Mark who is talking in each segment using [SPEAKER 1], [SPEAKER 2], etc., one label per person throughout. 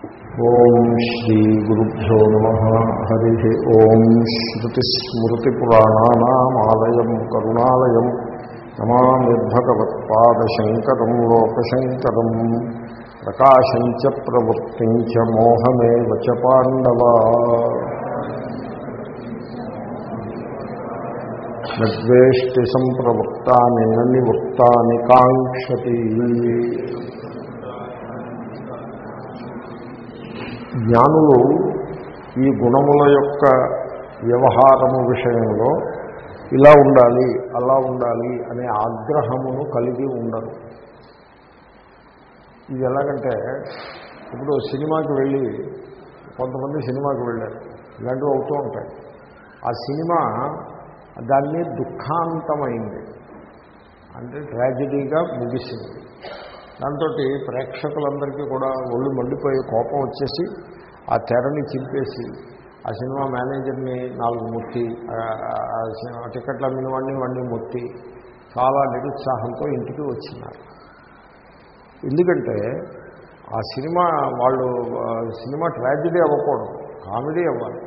[SPEAKER 1] ఓం శ్రీ గురుభ్యో నమ. హరి ఓం శ్రుతిస్మృతిపురాణానామాలయం కరుణాలయం నమామి భగవత్పాదశంకరం లోకశంకరం ప్రకాశం చ ప్రవృత్తిం చ మోహమేవ చ పాండవా. నద్వేష్టి సంప్రవృత్తాని నివృత్తాని కాంక్షతి. జ్ఞానులు ఈ గుణముల యొక్క వ్యవహారము విషయంలో ఇలా ఉండాలి అలా ఉండాలి అనే ఆగ్రహమును కలిగి ఉండరు. ఇది ఎలాగంటే ఇప్పుడు సినిమాకి వెళ్ళి కొంతమంది సినిమాకి వెళ్ళారు ఇలాంటివి అవుతూ ఉంటాయి. ఆ సినిమా దాన్ని దుఃఖాంతమైంది. అంటే ట్రాజడీగా ముగిసింది. దాంతో ప్రేక్షకులందరికీ కూడా ఒళ్ళు మండిపోయి కోపం వచ్చేసి ఆ తెరని చింపేసి ఆ సినిమా మేనేజర్ని నాలుగు ముట్టి టికెట్ల అమ్మిన వాడిని వాడిని ముట్టి చాలా నిరుత్సాహంతో ఇంటికి వచ్చినారు. ఎందుకంటే ఆ సినిమా వాళ్ళు సినిమా ట్రాజిడీ అవ్వకూడదు కామెడీ అవ్వాలి.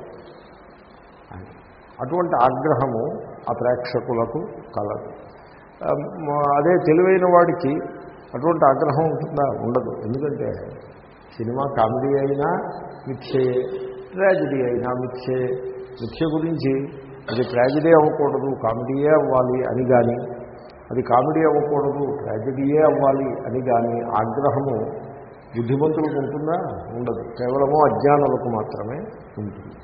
[SPEAKER 1] అటువంటి ఆగ్రహము ఆ ప్రేక్షకులకు కలదు. అదే తెలివైన వాడికి అటువంటి ఆగ్రహం ఉంటుందా? ఉండదు. ఎందుకంటే సినిమా కామెడీ అయినా మిథ్యే ట్రాజిడీ అయినా మిథ్యే. మిథ్య గురించి అది ట్రాజిడీ అవ్వకూడదు కామెడీయే అవ్వాలి అని కానీ అది కామెడీ అవ్వకూడదు ట్రాజిడీయే అవ్వాలి అని కానీ ఆగ్రహము బుద్ధిమంతులకు ఉంటుందా? ఉండదు. కేవలము అజ్ఞానులకు మాత్రమే ఉంటుంది.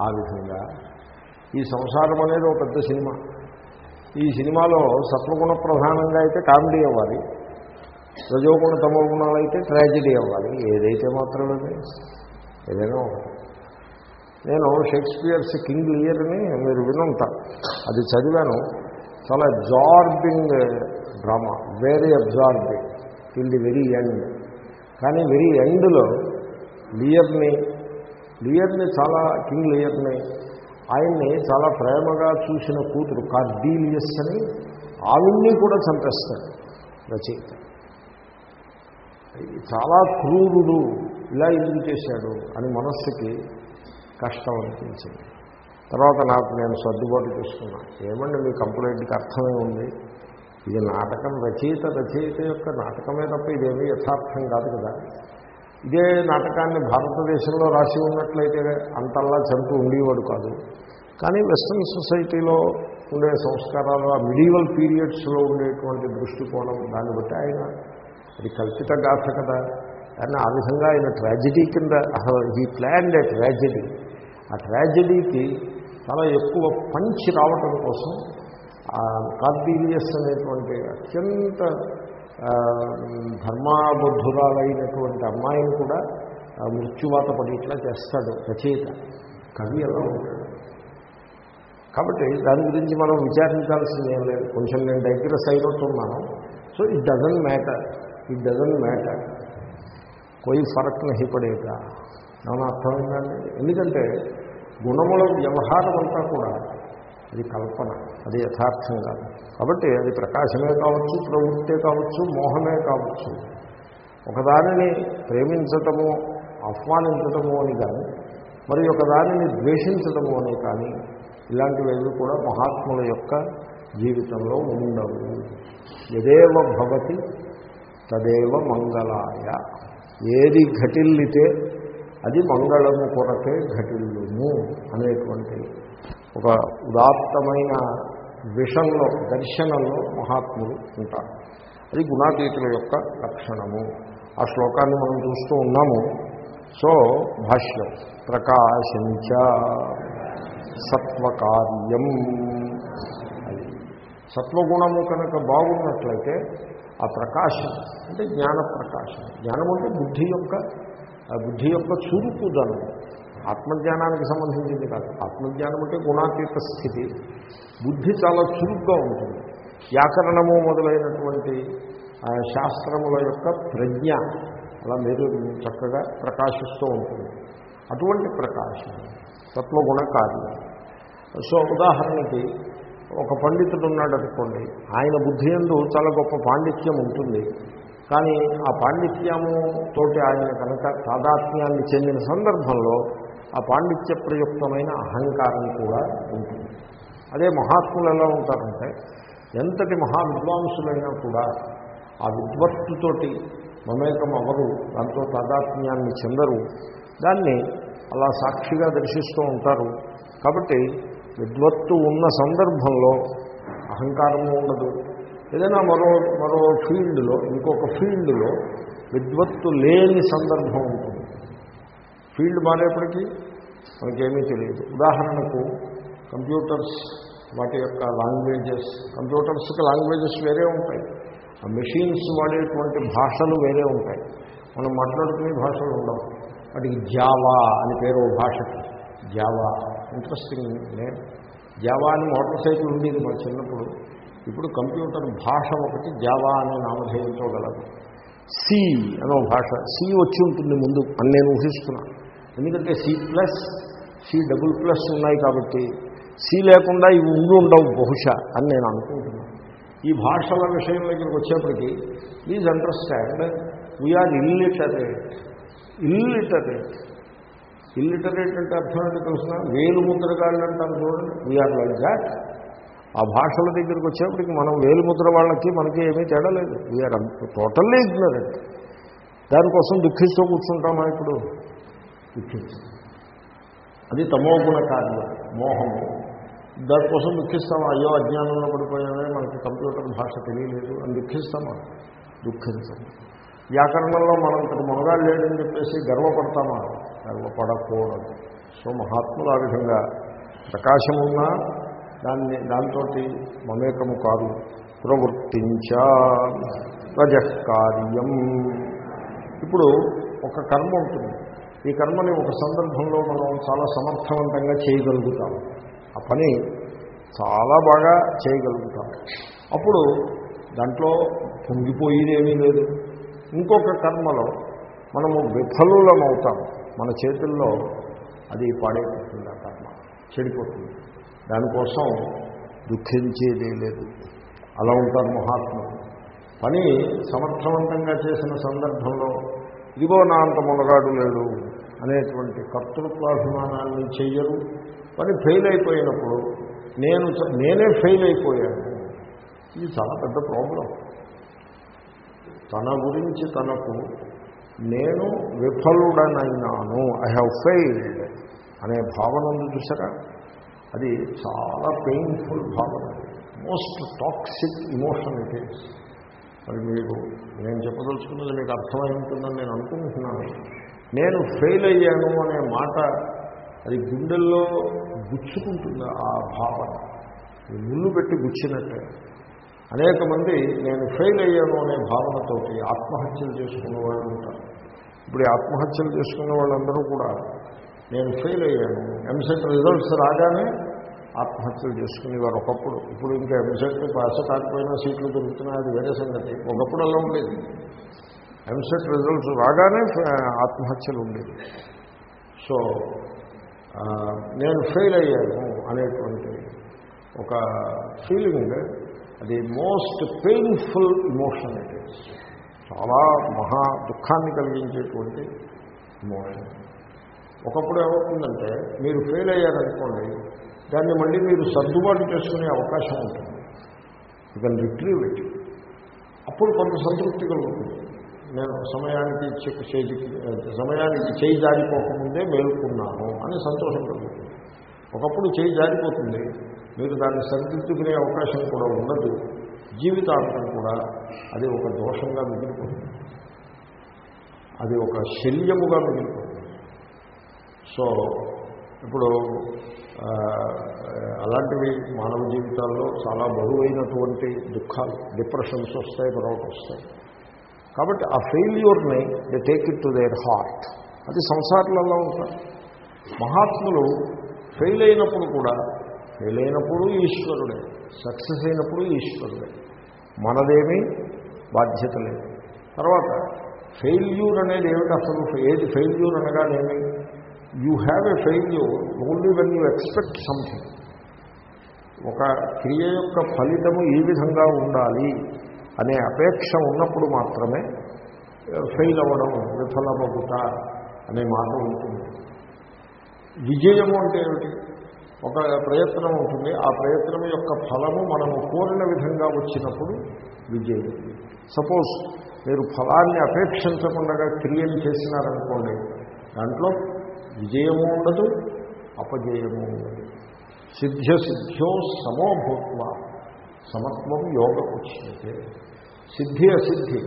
[SPEAKER 1] ఆ విధంగా ఈ సంసారం అనేది ఒక పెద్ద సినిమా. ఈ సినిమాలో సత్వగుణ ప్రధానంగా అయితే కామెడీ అవ్వాలి. రజోగుణ తమో గుణాలు అయితే ట్రాజిడీ అవ్వాలి. ఏదైతే మాత్రమే ఏదైనా నేను షేక్స్పియర్స్ కింగ్ లియర్ని మీరు వినుంటారు అది చదివాను. చాలా absorbing drama. Very absorbing till the very end కానీ వెరీ ఎండ్లో లియర్ని లియర్ని చాలా కింగ్ లియర్ని ఆయన్ని చాలా ప్రేమగా చూసిన కూతురు కార్డీలియస్ అని ఆవిడ్ని కూడా చంపేస్తాడు రచయిత. చాలా క్రూరుడు ఇలా ఎందుకు చేశాడు అని మనస్సుకి కష్టం అనిపించింది. తర్వాత నాకు నేను సర్దుబాటు చేసుకున్నా. ఏమండి మీ కంప్లైంట్కి అర్థమే ఉంది? ఇది నాటకం రచయిత రచయిత యొక్క నాటకమే తప్ప ఇదేమీ యథార్థం కాదు కదా. ఇదే నాటకాన్ని భారతదేశంలో రాసి ఉన్నట్లయితే అంతల్లా చంపి ఉండేవాడు కాదు. కానీ వెస్ట్రన్ సొసైటీలో ఉండే సంస్కారాలు ఆ మిడివల్ పీరియడ్స్లో ఉండేటువంటి దృష్టికోణం దాన్ని బట్టి ఆయన అది కల్పిత గాథ కదా. కానీ ఆ విధంగా ఆయన ట్రాజెడీ కింద హీ ప్లాన్ ఏ ట్రాజెడీ. ఆ ట్రాజిడీకి చాలా ఎక్కువ పంచి రావటం కోసం కార్బీలియస్ అనేటువంటి అత్యంత ధర్మాబద్ధురాలైనటువంటి అమ్మాయిని కూడా మృత్యువాత పడి చేస్తాడు రచయిత. కవి ఎలా ఉంటాడు. కాబట్టి దాని గురించి మనం విచారించాల్సింది ఏం లేదు. కొంచెం నేను digress అయినట్టున్నాను. So it doesn't matter. It doesn't matter. కొయి ఫరక్ నహి పడేట ఏమైనా అర్థమైందండి? ఎందుకంటే గుణముల వ్యవహారం అంతా కూడా అది కల్పన అది యథార్థం కాదు. కాబట్టి అది ప్రకాశమే కావచ్చు ప్రవృత్తే కావచ్చు మోహమే కావచ్చు. ఒకదానిని ప్రేమించటము ఆహ్వానించటము అని కానీ మరి ఒకదానిని ద్వేషించటము అని కానీ ఇలాంటివేవి కూడా మహాత్ముల యొక్క జీవితంలో ఉండవు. ఎదేవ భవతి తదేవ మంగళాయ. ఏది ఘటిల్లితే అది మంగళము కొరకే ఘటిల్లుము అనేటువంటి ఒక ఉదాత్తమైన విషంలో దర్శనంలో మహాత్ములు ఉంటారు. అది గుణాతీతుల యొక్క లక్షణము. ఆ శ్లోకాన్ని మనం చూస్తూ ఉన్నాము. సో భాష్యం ప్రకాశించ సత్వకార్యం. సత్వగుణము కనుక బాగున్నట్లయితే ఆ ప్రకాశం అంటే జ్ఞాన ప్రకాశం. జ్ఞానం అంటే బుద్ధి యొక్క బుద్ధి యొక్క చురుకుదనం ఆత్మజ్ఞానానికి సంబంధించింది కాదు. ఆత్మజ్ఞానం అంటే గుణాతీత స్థితి. బుద్ధి చాలా చురుగ్గా ఉంటుంది. వ్యాకరణము మొదలైనటువంటి శాస్త్రముల యొక్క ప్రజ్ఞ అలా మీరు చక్కగా ప్రకాశిస్తూ ఉంటుంది. అటువంటి ప్రకాశం తత్వగుణ కార్యం. సో ఉదాహరణకి ఒక పండితుడు ఉన్నాడు అనుకోండి ఆయన బుద్ధి ఎందు చాలా గొప్ప పాండిత్యం ఉంటుంది. కానీ ఆ పాండిత్యము తోటి ఆయన కనుక తాదాత్మ్యాన్ని చెందిన సందర్భంలో ఆ పాండిత్య ప్రయుక్తమైన అహంకారం కూడా ఉంటుంది. అదే మహాత్ములు ఎలా ఉంటారంటే ఎంతటి మహా విద్వాంసులైనా కూడా ఆ విద్వత్తుతోటి మమేకం అవరు దాంతో తాదాత్మ్యాన్ని చెందరు. దాన్ని అలా సాక్షిగా దర్శిస్తూ ఉంటారు. కాబట్టి విద్వత్తు ఉన్న సందర్భంలో అహంకారము ఉండదు. ఏదైనా మరో మరో ఫీల్డ్లో ఇంకొక ఫీల్డ్లో విద్వత్తు లేని సందర్భం ఉంటుంది. ఫీల్డ్ మారేపటికి మనకేమీ తెలియదు. ఉదాహరణకు కంప్యూటర్స్ వాటి యొక్క లాంగ్వేజెస్ కంప్యూటర్స్కి లాంగ్వేజెస్ వేరే ఉంటాయి. ఆ మెషిన్స్ వాడేటువంటి భాషలు వేరే ఉంటాయి. మనం మాట్లాడుకునే భాషలు ఉండవు. వాటికి జావా అని పేరు భాషకి. జావా. ఇంట్రెస్టింగ్ నేమ్ జావా అని మోటార్ సైకిల్ ఉండేది మా చిన్నప్పుడు. ఇప్పుడు కంప్యూటర్ భాష ఒకటి జావా అనే నామధేయంతో గలదు. సి అనే భాష సి వచ్చి ఉంటుంది ముందు అని నేను ఊహిస్తున్నాను ఎందుకంటే C plus C double plus ఉన్నాయి కాబట్టి సి లేకుండా ఇవి ఉండి ఉండవు బహుశా అని నేను అనుకుంటున్నాను ఈ భాషల విషయం దగ్గరికి వచ్చేప్పటికీ please understand we are illiterate illiterate illiterate అంటే అర్థం ఏంటో తెలుసిన వేలు ముద్రగాళ్ళు అంటారు చూడండి వీఆర్ లైక్ దాట్ ఆ భాషల దగ్గరికి వచ్చేప్పటికి మనం వేలు ముద్ర వాళ్ళకి మనకి ఏమీ తేడా లేదు. వీఆర్ టోటల్లీ ఇగ్నరెంట్ దానికోసం దుఃఖిస్తూ కూర్చుంటామా ఇప్పుడు? దుఃఖించు అది తమోగుణ కార్యం మోహము. దానికోసం దుఃఖిస్తామా? అయ్యో అజ్ఞానంలో పడిపోయామే మనకి కంప్యూటర్ భాష తెలియలేదు అని దుఃఖిస్తామా? దుఃఖించము వ్యాకరణంలో మనం ఇక్కడ మొనగాడు లేడని చెప్పేసి గర్వపడతామా? గర్వపడకూడదు సో మహాత్ములు ఆ విధంగా ప్రకాశమున్నా దాన్ని దాంతో మమేకము కాదు. ప్రవృత్తించ రజకార్యం. ఇప్పుడు ఒక కర్మ ఉంటుంది. ఈ కర్మని ఒక సందర్భంలో మనం చాలా సమర్థవంతంగా చేయగలుగుతాం. ఆ పని చాలా బాగా చేయగలుగుతాం. అప్పుడు దాంట్లో పొంగిపోయేదేమీ లేదు. ఇంకొక కర్మలో మనము విఫలులం అవుతాం మన చేతుల్లో అది పాడైపోతుంది ఆ కర్మ చెడిపోతుంది. దానికోసం దుఃఖించేదే లేదు. అలా ఉంటారు మహాత్ములు. పని సమర్థవంతంగా చేసిన సందర్భంలో ఇదిగో నా అంత మునగాడు లేడు అనేటువంటి కర్తృత్వాభిమానాన్ని చెయ్యరు. పని ఫెయిల్ అయిపోయినప్పుడు నేను నేనే ఫెయిల్ అయిపోయాను. ఇది చాలా పెద్ద ప్రాబ్లం. తన గురించి తనకు నేను విఫలుడనైనాను. ఐ హ్యావ్ ఫెయిల్డ్ అనే భావన ఉంది చూసారా అది చాలా పెయిన్ఫుల్ భావన. Most toxic emotion it is మరి మీరు నేను చెప్పదలుచుకున్నది మీకు అర్థమై ఉంటుందని నేను అనుకుంటున్నాను. నేను ఫెయిల్ అయ్యాను అనే మాట అది గుండెల్లో గుచ్చుకుంటుంది ఆ భావన. ముళ్ళు పెట్టి గుచ్చినట్టే. అనేక మంది నేను ఫెయిల్ అయ్యాను అనే భావనతోటి ఆత్మహత్యలు చేసుకున్న వాళ్ళు ఉంటారు. ఇప్పుడు ఆత్మహత్యలు చేసుకున్న వాళ్ళందరూ కూడా నేను ఫెయిల్ అయ్యాను. ఎంసెట్ రిజల్ట్స్ రాగానే ఆత్మహత్యలు చేసుకునేవారు ఒకప్పుడు. ఇప్పుడు ఇంకా ఎంసెట్ పాస్ కాకపోయినా సీట్లు దొరుకుతున్నాయి అది వేరే సంగతి. ఒకప్పుడు అలా ఉండేది. ఎంసెట్ రిజల్ట్స్ రాగానే ఆత్మహత్యలు ఉండేది సో నేను ఫెయిల్ అయ్యాను అనేటువంటి ఒక ఫీలింగ్ అది మోస్ట్ పెయిన్ఫుల్ ఇమోషన్ ఇట్ చాలా మహా దుఃఖాన్ని కలిగించేటువంటి ఇమోషన్. ఒకప్పుడు ఏమవుతుందంటే మీరు ఫెయిల్ అయ్యారనుకోండి దాన్ని మళ్ళీ మీరు సర్దుబాటు చేసుకునే అవకాశం ఉంటుంది. యూ కెన్ రిట్రీవ్ ఇట్ అప్పుడు కొంత సంతృప్తి కలుగుతుంది. నేను సమయానికి చెక్ సమయానికి చేయి జారిపోకముందే మేలుకున్నాను అని సంతోషం కలుగుతుంది. ఒకప్పుడు చేయి జారిపోతుంది. మీరు దాన్ని సరిదిద్దుకునే అవకాశం కూడా ఉండదు. జీవితాంతం కూడా అది ఒక దోషంగా మిగిలిపోతుంది. అది ఒక శల్యముగా మిగిలిపోతుంది. సో ఇప్పుడు అలాంటివి మానవ జీవితాల్లో చాలా బరువైనటువంటి దుఃఖాలు డిప్రెషన్స్ వస్తాయి మరొకటి వస్తాయి. కాబట్టి ఆ ఫెయిల్యూర్ని they take it to their heart. అది సంసారాలలో ఉంటారు మహాత్ములు ఫెయిల్ అయినప్పుడు కూడా ఫెయిల్ అయినప్పుడు ఈశ్వరుడే సక్సెస్ అయినప్పుడు ఈశ్వరుడే. మనదేమీ బాధ్యత లేదు. తర్వాత ఫెయిల్యూర్ అనేది ఏమిటి అసలు? ఏది ఫెయిల్యూర్ అనగానేమి? You have a failure only when you expect something ఒక క్రియ యొక్క ఫలితము ఈ విధంగా ఉండాలి అనే అపేక్ష ఉన్నప్పుడు మాత్రమే uh, ఫెయిల్ అవ్వడం విఫలమగుట అనే మాట ఉంటుంది. విజయము అంటే ఏమిటి? ఒక ప్రయత్నం ఉంటుంది. ఆ ప్రయత్నం యొక్క ఫలము మనము కోరిన విధంగా వచ్చినప్పుడు విజయం. సపోజ్ మీరు ఫలాన్ని అపేక్షించకుండా క్రియలు చేసినారనుకోండి దాంట్లో విజయము ఉండదు అపజయము ఉండదు. సిద్ధ్య సిద్ధ్యో సమోభూత్వ సమత్వం యోగ ఉచ్యతే సిద్ధి అసిద్ధి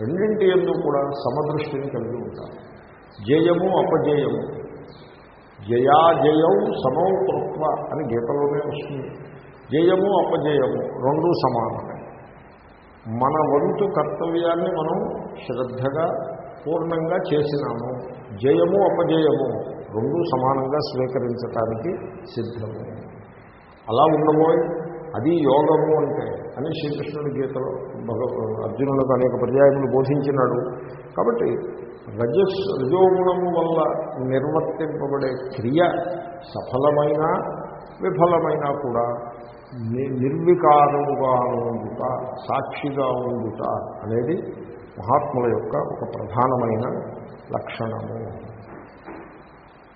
[SPEAKER 1] రెండింటి ఎందు కూడా సమదృష్టిని కలిగి ఉంటారు. జయము అపజయము. జయాజయం సమౌ కృత్వ అని గీతలోనే వస్తుంది. జయము అపజయము రెండూ సమానమే. మన వంతు కర్తవ్యాన్ని మనం శ్రద్ధగా పూర్ణంగా చేసినాము. జయము అపజయము రెండు సమానంగా స్వీకరించటానికి సిద్ధము. అలా ఉండబోయే అది యోగము అంటే అని శ్రీకృష్ణుడి గీతలో భగవ అర్జునులకు అనేక పర్యాయములు బోధించినాడు. కాబట్టి రజస్ రజోగుణము వల్ల నిర్వర్తింపబడే క్రియ సఫలమైన విఫలమైనా కూడా నిర్వికారముగా ఉండుట సాక్షిగా ఉండుట అనేది మహాత్ముల యొక్క ఒక ప్రధానమైన లక్షణము.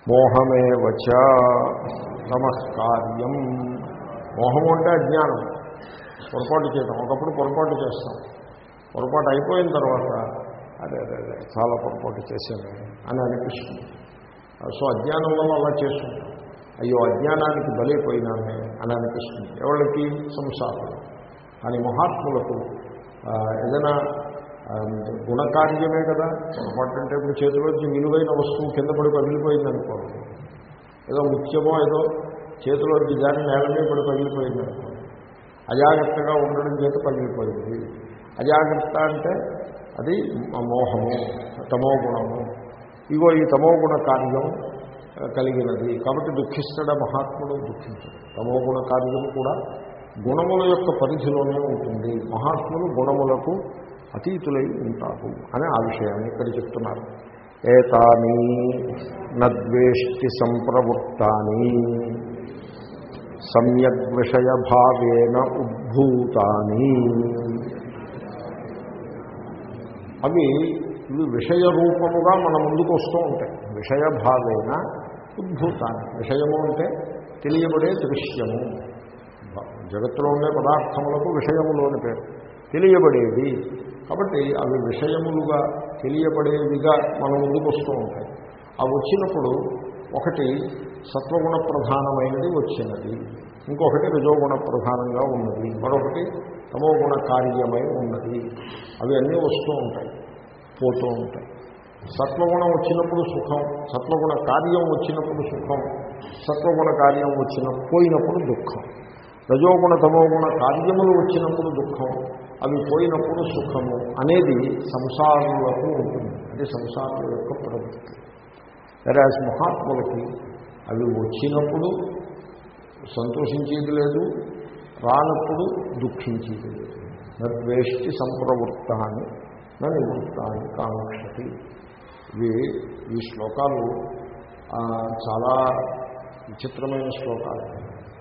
[SPEAKER 1] మోహమేవచ నమస్కార్యం. మోహము అంటే అజ్ఞానం. పొరపాటు చేయడం ఒకప్పుడు పొరపాటు చేస్తాం. పొరపాటు అయిపోయిన తర్వాత అదే అదే అదే చాలా పొరపాటు చేశాను అని అనిపిస్తుంది. సో అజ్ఞానం వల్ల అలా చేస్తుంటాం. అయ్యో అజ్ఞానానికి బలైపోయినామే అని అనిపిస్తుంది. ఎవరికి సంసారం. కానీ మహాత్ములకు ఏదైనా గుణకార్యమే కదా. పొరపాటు అంటే ఇప్పుడు చేతిలోంచి విలువైన వస్తువు కింద పడి పగిలిపోయింది అనుకోండి ఏదో ముఖ్యమో ఏదో చేతిలో డిజైన్ నేల మీద పడి పగిలిపోయింది అజాగ్రత్తగా ఉండడం చేత పగిలిపోయింది. అజాగ్రత్త అంటే అది మోహము తమో గుణము. ఇగో ఈ తమో గుణ కార్యం కలిగినది. కాబట్టి దుఃఖిస్తాడ మహాత్ముడు? దుఃఖించడు. తమో గుణ కార్యం కూడా గుణముల యొక్క పరిధిలోనే ఉంటుంది. మహాత్ములు గుణములకు అతీతులై ఉంటారు అని ఆ విషయాన్ని ఇక్కడ చెప్తున్నారు. ఏతాని నద్వేష్టి సంప్రవృత్తాని సమ్యక్ విషయభావేన ఉద్భూతాని. అవి ఇవి విషయ రూపముగా మన ముందుకు వస్తూ ఉంటాయి. విషయభావేన ఉద్భూతాన్ని విషయము అంటే తెలియబడే దృశ్యము. జగత్తులో ఉండే పదార్థములకు విషయములోని పేరు. తెలియబడేవి. కాబట్టి అవి విషయములుగా తెలియబడేవిగా మన ముందుకు వస్తూ ఉంటాయి. అవి వచ్చినప్పుడు ఒకటి సత్వగుణ ప్రధానమైనది వచ్చినది. ఇంకొకటి రజోగుణ ప్రధానంగా ఉన్నది. మరొకటి తమోగుణ కార్యమై ఉన్నది. అవి అన్నీ వస్తూ ఉంటాయి పోతూ ఉంటాయి. సత్వగుణం వచ్చినప్పుడు సుఖం సత్వగుణ కార్యం వచ్చినప్పుడు సుఖం సత్వగుణ కార్యం వచ్చిన పోయినప్పుడు దుఃఖం. రజోగుణ తమోగుణ కార్యములు వచ్చినప్పుడు దుఃఖం అవి పోయినప్పుడు సుఖము అనేది సంసారులకు ఉంటుంది. అది సంసారం యొక్క ప్రవృత్తి. వెరాజ్ మహాత్ములకి అవి వచ్చినప్పుడు సంతోషించేది లేదు రానప్పుడు దుఃఖించేది లేదు. నద్వేష్టి సంప్రవృత్తాన్ని నా నివృత్తాన్ని కాంక్షతి ఇవి ఈ శ్లోకాలు చాలా విచిత్రమైన శ్లోకాలు.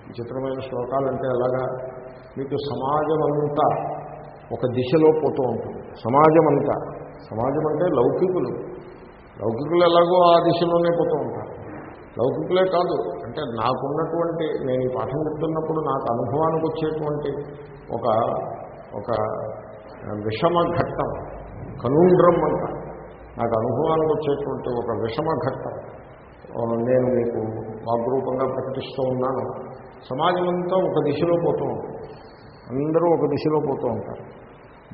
[SPEAKER 1] విచిత్రమైన శ్లోకాలు అంటే ఎలాగా? మీకు సమాజం అంతా ఒక దిశలో పోతూ ఉంటుంది. సమాజం అంతా సమాజం అంటే లౌకికులు. లౌకికులు ఎలాగో ఆ దిశలోనే పోతూ ఉంటారు. లౌకికులే కాదు. అంటే నాకున్నటువంటి నేను ఈ పాఠం చెప్తున్నప్పుడు నాకు అనుభవానికి వచ్చేటువంటి ఒక ఒక విషమ ఘట్టం కనూండ్రం అంట. నాకు అనుభవానికి వచ్చేటువంటి ఒక విషమ ఘట్టం నేను మీకు వాగ్రూపంగా ప్రకటిస్తూ ఉన్నాను. సమాజం అంతా ఒక దిశలో పోతూ ఉంటుంది అందరూ ఒక దిశలో పోతూ ఉంటారు.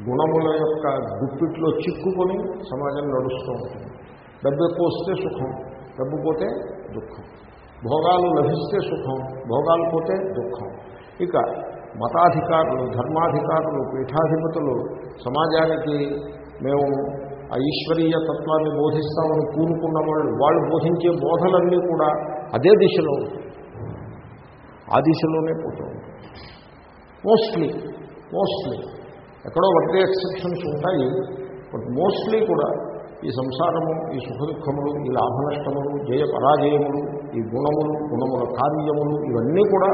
[SPEAKER 1] గుణముల యొక్క గుప్పిట్లో చిక్కుకొని సమాజం నడుస్తూ ఉంటుంది. డబ్బు ఎక్కువ వస్తే సుఖం. డబ్బు పోతే దుఃఖం. భోగాలు లభిస్తే సుఖం భోగాలు పోతే దుఃఖం. ఇక మతాధికారులు ధర్మాధికారులు పీఠాధిపతులు సమాజానికి మేము ఆ ఈశ్వరీయ తత్వాన్ని బోధిస్తామని కూనుకున్న వాళ్ళు వాళ్ళు బోధించే బోధలన్నీ కూడా అదే దిశలో ఆ దిశలోనే పోతూ మోస్ట్లీ మోస్ట్లీ ఎక్కడో వడ్డీ ఎక్సెప్షన్స్ ఉంటాయి బట్ మోస్ట్లీ కూడా ఈ సంసారము ఈ సుఖ దుఃఖములు ఈ లాభ నష్టములు జయ పరాజయములు ఈ గుణములు గుణముల కార్యములు ఇవన్నీ కూడా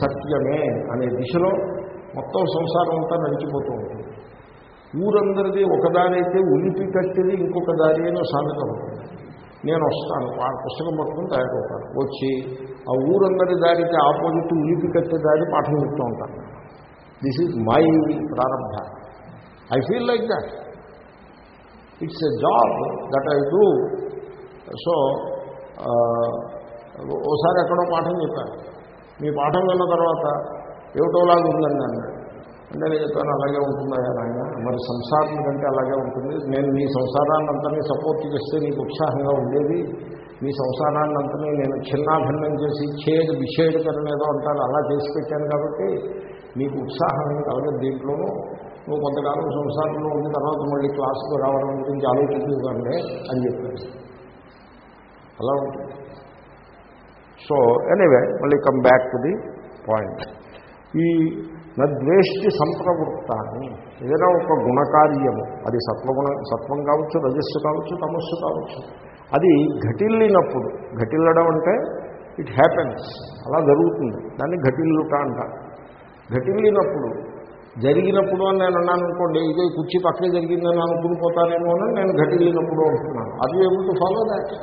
[SPEAKER 1] సత్యమే అనే దిశలో మొత్తం సంసారం అంతా నడిచిపోతూ ఉంటుంది. ఊరందరిది ఒకదానైతే ఉలిపి కట్టేది ఇంకొక దారి అని సామెత ఉంటుంది నేను వస్తాను ఆ పుస్తకం పట్టుకుని తయారవుతాను. వచ్చి ఆ ఊరందరి దారికి ఆపోజిట్ ఉలిపి కట్టే దారి పాఠం చెప్తూ ఉంటాను. దిస్ ఈజ్ మై ప్రారంభ. I feel like that it's a job that I do so ఓసారి ఎక్కడో పాఠం చెప్పాను మీ పాఠం విన్న తర్వాత ఏమిటోలాగా ఉందండి అన్నాడు. అంటే నేను చెప్పాను అలాగే ఉంటుందా నాయన? మరి సంసారం కంటే అలాగే ఉంటుంది. నేను నీ సంసారాన్ని అంతని సపోర్ట్ చేస్తే నీకు ఉత్సాహంగా ఉండేది. మీ సంసారాన్ని అంతని నేను చిన్నాభిన్నం చేసి చేదు విషేదకరణ ఏదో అంటారు. అలా చేసి పెట్టాను కాబట్టి నీకు ఉత్సాహం కలగదు దీంట్లోనూ. నువ్వు కొంతకాలం సంసారంలో ఉన్న తర్వాత మళ్ళీ క్లాసుకు రావడం గురించి ఆలోచించుకోండి అని చెప్పాను అలా ఉంటుంది. సో ఎనీవే మళ్ళీ come back to the point ఈ నద్వేష్టి సంప్రవృత్తాన్ని ఏదైనా ఒక గుణకార్యము అది సత్వగుణ సత్వం కావచ్చు రజస్సు కావచ్చు తమస్సు కావచ్చు అది ఘటిల్లినప్పుడు ఘటిల్లడం అంటే ఇట్ హ్యాపెన్స్ అలా జరుగుతుంది. దాన్ని ఘటిల్లుట అంట ఘటిల్లినప్పుడు జరిగినప్పుడు అని నేను అన్నాను అనుకోండి ఇదే కుర్చీ పక్కనే జరిగిందని అనుకుని పోతానేమో అని నేను ఘటిల్లినప్పుడు అంటున్నాను. అది able to follow that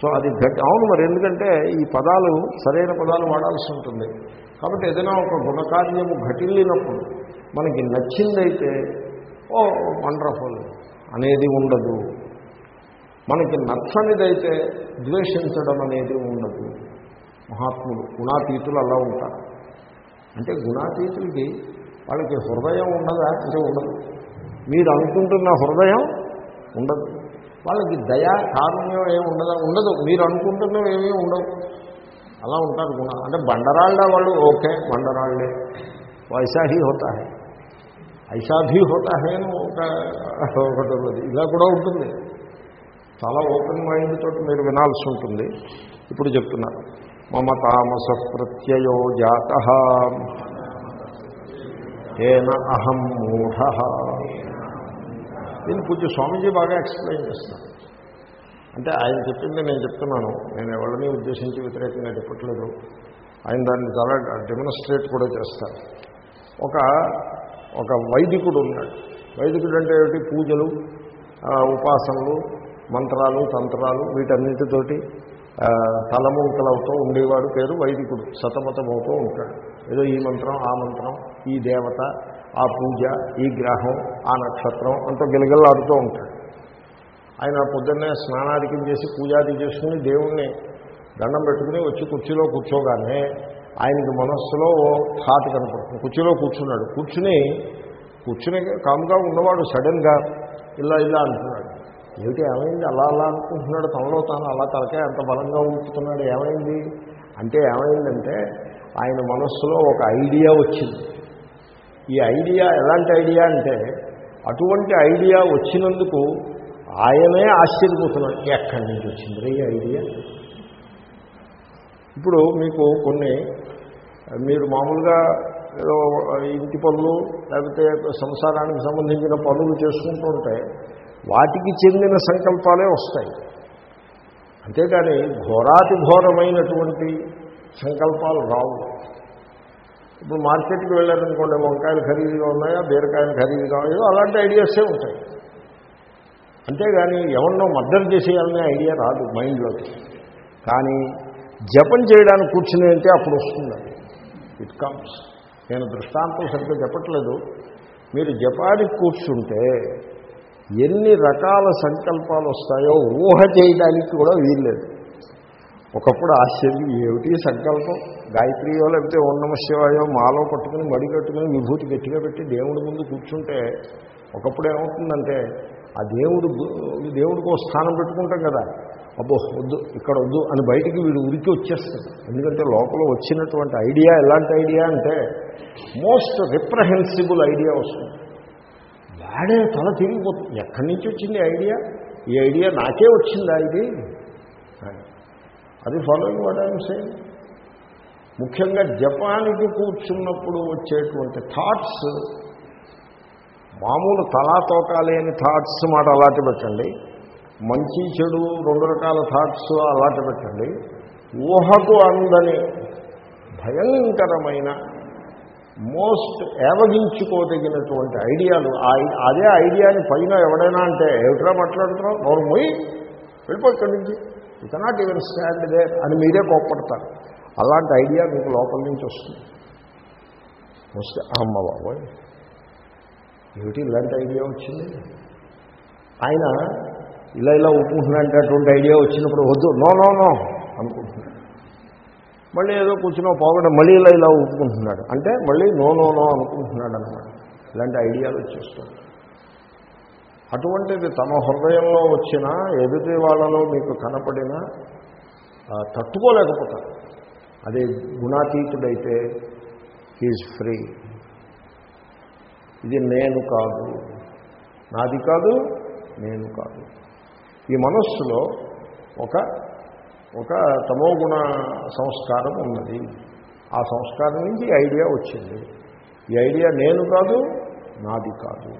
[SPEAKER 1] so అది గట్టి అవును మరి ఎందుకంటే ఈ పదాలు సరైన పదాలు వాడాల్సి ఉంటుంది. కాబట్టి ఏదైనా ఒక గుణకార్యము ఘటిల్లినప్పుడు మనకి నచ్చిందైతే ఓ వండర్ఫుల్ అనేది ఉండదు. మనకి నచ్చనిదైతే ద్వేషించడం అనేది ఉండదు. మహాత్ములు గుణాతీతులు అలా ఉంటారు. అంటే గుణాతీతులకి వాళ్ళకి హృదయం ఉండదా? అంటే ఉండదు. మీరు అనుకుంటున్న హృదయం ఉండదు. వాళ్ళకి దయా కారుణ్యం ఏమి ఉండదా? ఉండదు. మీరు అనుకుంటున్నవి ఏమీ ఉండవు. అలా ఉంటారు గుణ. అంటే బండరాళ్ళ వాళ్ళు ఓకే బండరాళ్ళే. వైసా హీ హోతా హై. ఐసా భీ హోతా హై అని ఒక ఒకటి ఉన్నది. ఇలా కూడా ఉంటుంది. చాలా ఓపెన్ మైండ్ తోటి మీరు వినాల్సి ఉంటుంది. ఇప్పుడు చెప్తున్నారు మమ తామస ప్రత్యయో జాత. ఏన అహం మూఢ. దీన్ని పూజ స్వామీజీ బాగా ఎక్స్ప్లెయిన్ చేస్తాను అంటే ఆయన చెప్పింది నేను చెప్తున్నాను. నేను ఎవరిని ఉద్దేశించి వ్యతిరేకంగా చెప్పట్లేదు. ఆయన దాన్ని చాలా డెమోన్స్ట్రేట్ కూడా చేస్తారు. ఒక ఒక వైదికుడు ఉన్నాడు. వైదికుడు అంటే ఏమిటి? పూజలు ఉపాసనలు మంత్రాలు తంత్రాలు వీటన్నిటితోటి తలమూకలవుతూ తలముంకలవుతూ ఉండేవాడు పేరు వైదికుడు. సతమతమవుతూ ఉంటాడు. ఏదో ఈ మంత్రం ఆ మంత్రం ఈ దేవత ఆ పూజ ఈ గ్రహం ఆ నక్షత్రం అంతా గిలగిల్లాడుతూ ఉంటాడు. ఆయన పొద్దున్నే స్నానాధికం చేసి పూజాది చేసుకుని దేవుణ్ణి దండం పెట్టుకుని వచ్చి కుర్చీలో కూర్చోగానే ఆయనకి మనస్సులో ఓ థాట్ కనపడుతుంది. కుర్చీలో కూర్చున్నాడు. కూర్చుని కూర్చుని కాముగా ఉన్నవాడు సడన్గా ఇలా ఇలా అంటున్నాడు. ఏమిటి ఏమైంది? అలా అలా అనుకుంటున్నాడు తనలో తాను అలా తలకే అంత బలంగా ఉంచుతున్నాడు ఏమైంది? అంటే ఏమైందంటే ఆయన మనస్సులో ఒక ఐడియా వచ్చింది. ఈ ఐడియా ఎలాంటి ఐడియా అంటే అటువంటి ఐడియా వచ్చినందుకు ఆయనే ఆశ్చర్యపోతున్నాడు ఎక్కడి నుంచి వచ్చింది ఈ ఐడియా? ఇప్పుడు మీకు కొన్ని మీరు మామూలుగా ఏదో ఇంటి పనులు లేకపోతే సంసారానికి సంబంధించిన పనులు చేసుకుంటూ ఉంటే వాటికి చెందిన సంకల్పాలే వస్తాయి. అంతేకాని ఘోరాతి ఘోరమైనటువంటి సంకల్పాలు రావు. ఇప్పుడు మార్కెట్కి వెళ్ళారనుకోండి వంకాయలు ఖరీదుగా ఉన్నాయా బీరకాయలు ఖరీదుగా ఉన్నాయో అలాంటి ఐడియాసే ఉంటాయి. అంతేగాని ఎవరినో మద్దతు చేసేయాలనే ఐడియా రాదు మైండ్లోకి. కానీ జపం చేయడానికి కూర్చుని అంటే అప్పుడు వస్తుంది. అది ఇట్ కమ్స్ నేను దృష్టాంతం సరిగ్గా చెప్పట్లేదు. మీరు జపానికి కూర్చుంటే ఎన్ని రకాల సంకల్పాలు వస్తాయో ఊహ చేయడానికి కూడా వీల్లేదు. ఒకప్పుడు ఆశ్చర్యం ఏమిటి సంకల్పం? గాయత్రియో లేకపోతే ఓం శివాయో మాలో పట్టుకుని మడి కట్టుకుని విభూతి గట్టిగా పెట్టి దేవుడి ముందు కూర్చుంటే ఒకప్పుడు ఏమవుతుందంటే ఆ దేవుడు దేవుడికి ఒక స్థానం పెట్టుకుంటాం కదా. అబ్బో వద్దు ఇక్కడ వద్దు అని బయటికి వీడు ఉరికి వచ్చేస్తాడు. ఎందుకంటే లోపల వచ్చినటువంటి ఐడియా ఎలాంటి ఐడియా అంటే మోస్ట్ రిప్రహెన్సిబుల్ ఐడియా వస్తుంది. వాడే తల తిరిగిపోతుంది. ఎక్కడి నుంచి వచ్చింది ఐడియా? ఈ ఐడియా నాకే వచ్చిందా ఇది? అది ఫాలోయింగ్ వాట్ ఐఎమ్ సెయింగ్ ముఖ్యంగా జపానికి కూర్చున్నప్పుడు వచ్చేటువంటి థాట్స్ మామూలు తలా లేని థాట్స్ మాట అలాంటి పెట్టండి. మంచి చెడు రెండు రకాల థాట్స్ అలాంటి పెట్టండి. ఊహకు అందని భయంకరమైన మోస్ట్ ఏవగించుకోదగినటువంటి ఐడియాలు. ఆ- అదే ఐడియాని పైన ఎవడైనా అంటే ఏమిట్రా మాట్లాడుతున్నావు? నోరు పోయి వెళ్ళిపో ఇక్కడి నుంచి. You cannot even stand they అని మీరే కోప్పడతారు. అలాంటి ఐడియా మీకు లోపల నుంచి వస్తుంది. వస్తే అమ్మ బాబోయ్ ఏమిటి ఇలాంటి ఐడియా వచ్చింది? ఆయన ఇలా ఇలా ఒప్పుకుంటున్నటువంటి అటువంటి ఐడియా వచ్చినప్పుడు వద్దు నో నో నో అనుకుంటున్నాడు. మళ్ళీ ఏదో కూర్చున్నా పోగడం మళ్ళీ ఇలా ఇలా ఒప్పుకుంటున్నాడు అంటే మళ్ళీ నో నో నో అనుకుంటున్నాడు అనమాట ఇలాంటి ఐడియాలు వచ్చేస్తాడు అటువంటిది తమ హృదయంలో వచ్చిన ఎదుటి వాళ్ళలో మీకు కనపడిన తట్టుకోలేకపోతారు. అదే గుణాతీతుడైతే హీజ్ ఫ్రీ ఇది నేను కాదు. నాది కాదు నేను కాదు. ఈ మనస్సులో ఒక ఒక తమోగుణ సంస్కారం ఉన్నది. ఆ సంస్కారం నుంచి ఐడియా వచ్చింది. ఈ ఐడియా నేను కాదు నాది కాదు.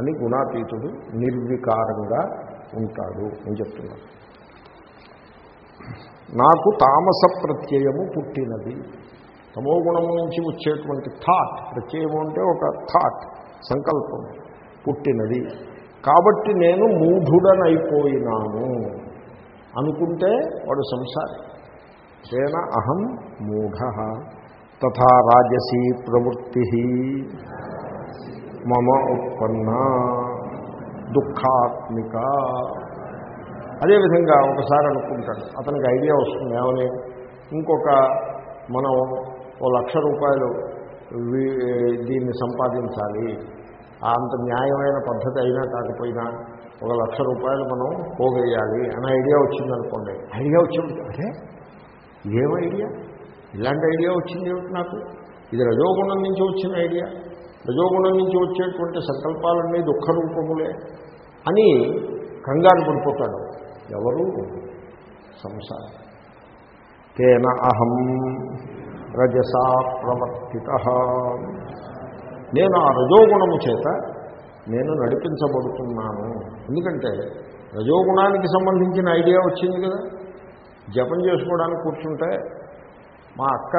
[SPEAKER 1] అని గుణాతీతుడు నిర్వికారంగా ఉంటాడు అని చెప్తున్నాడు. నాకు తామస ప్రత్యయము పుట్టినది. తమో గుణము నుంచి వచ్చేటువంటి థాట్ ప్రత్యయము అంటే ఒక థాట్ సంకల్పం పుట్టినది. కాబట్టి నేను మూఢుడనైపోయినాను. అనుకుంటే వాడు సంసారి. తేన అహం మూఢ తథా రాజసీ ప్రవృత్తి మమ ఉత్పన్న దుఃఖాత్మిక. అదేవిధంగా ఒకసారి అనుకుంటాడు అతనికి ఐడియా వస్తుంది ఏమని? ఇంకొక మనం ఓ లక్ష రూపాయలు వీ- దీన్ని సంపాదించాలి అంత న్యాయమైన పద్ధతి అయినా కాకపోయినా ఒక లక్ష రూపాయలు మనం పోగేయాలి అనే ఐడియా వచ్చిందనుకోండి. ఐడియా వచ్చింది అదే ఏం ఐడియా? ఇలాంటి ఐడియా వచ్చింది ఏమిటి నాకు? ఇది రజోగుణం నుంచి వచ్చిన ఐడియా. రజోగుణం నుంచి వచ్చేటువంటి సంకల్పాలన్నీ దుఃఖ రూపములే అని కంగారు పడిపోతాడు. ఎవరు? సంసారం. తేన అహం రజసా ప్రవర్తిత. నేను ఆ రజోగుణము చేత నేను నడిపించబడుతున్నాను. ఎందుకంటే రజోగుణానికి సంబంధించిన ఐడియా వచ్చింది కదా. జపం చేసుకోవడానికి కూర్చుంటే మా అక్క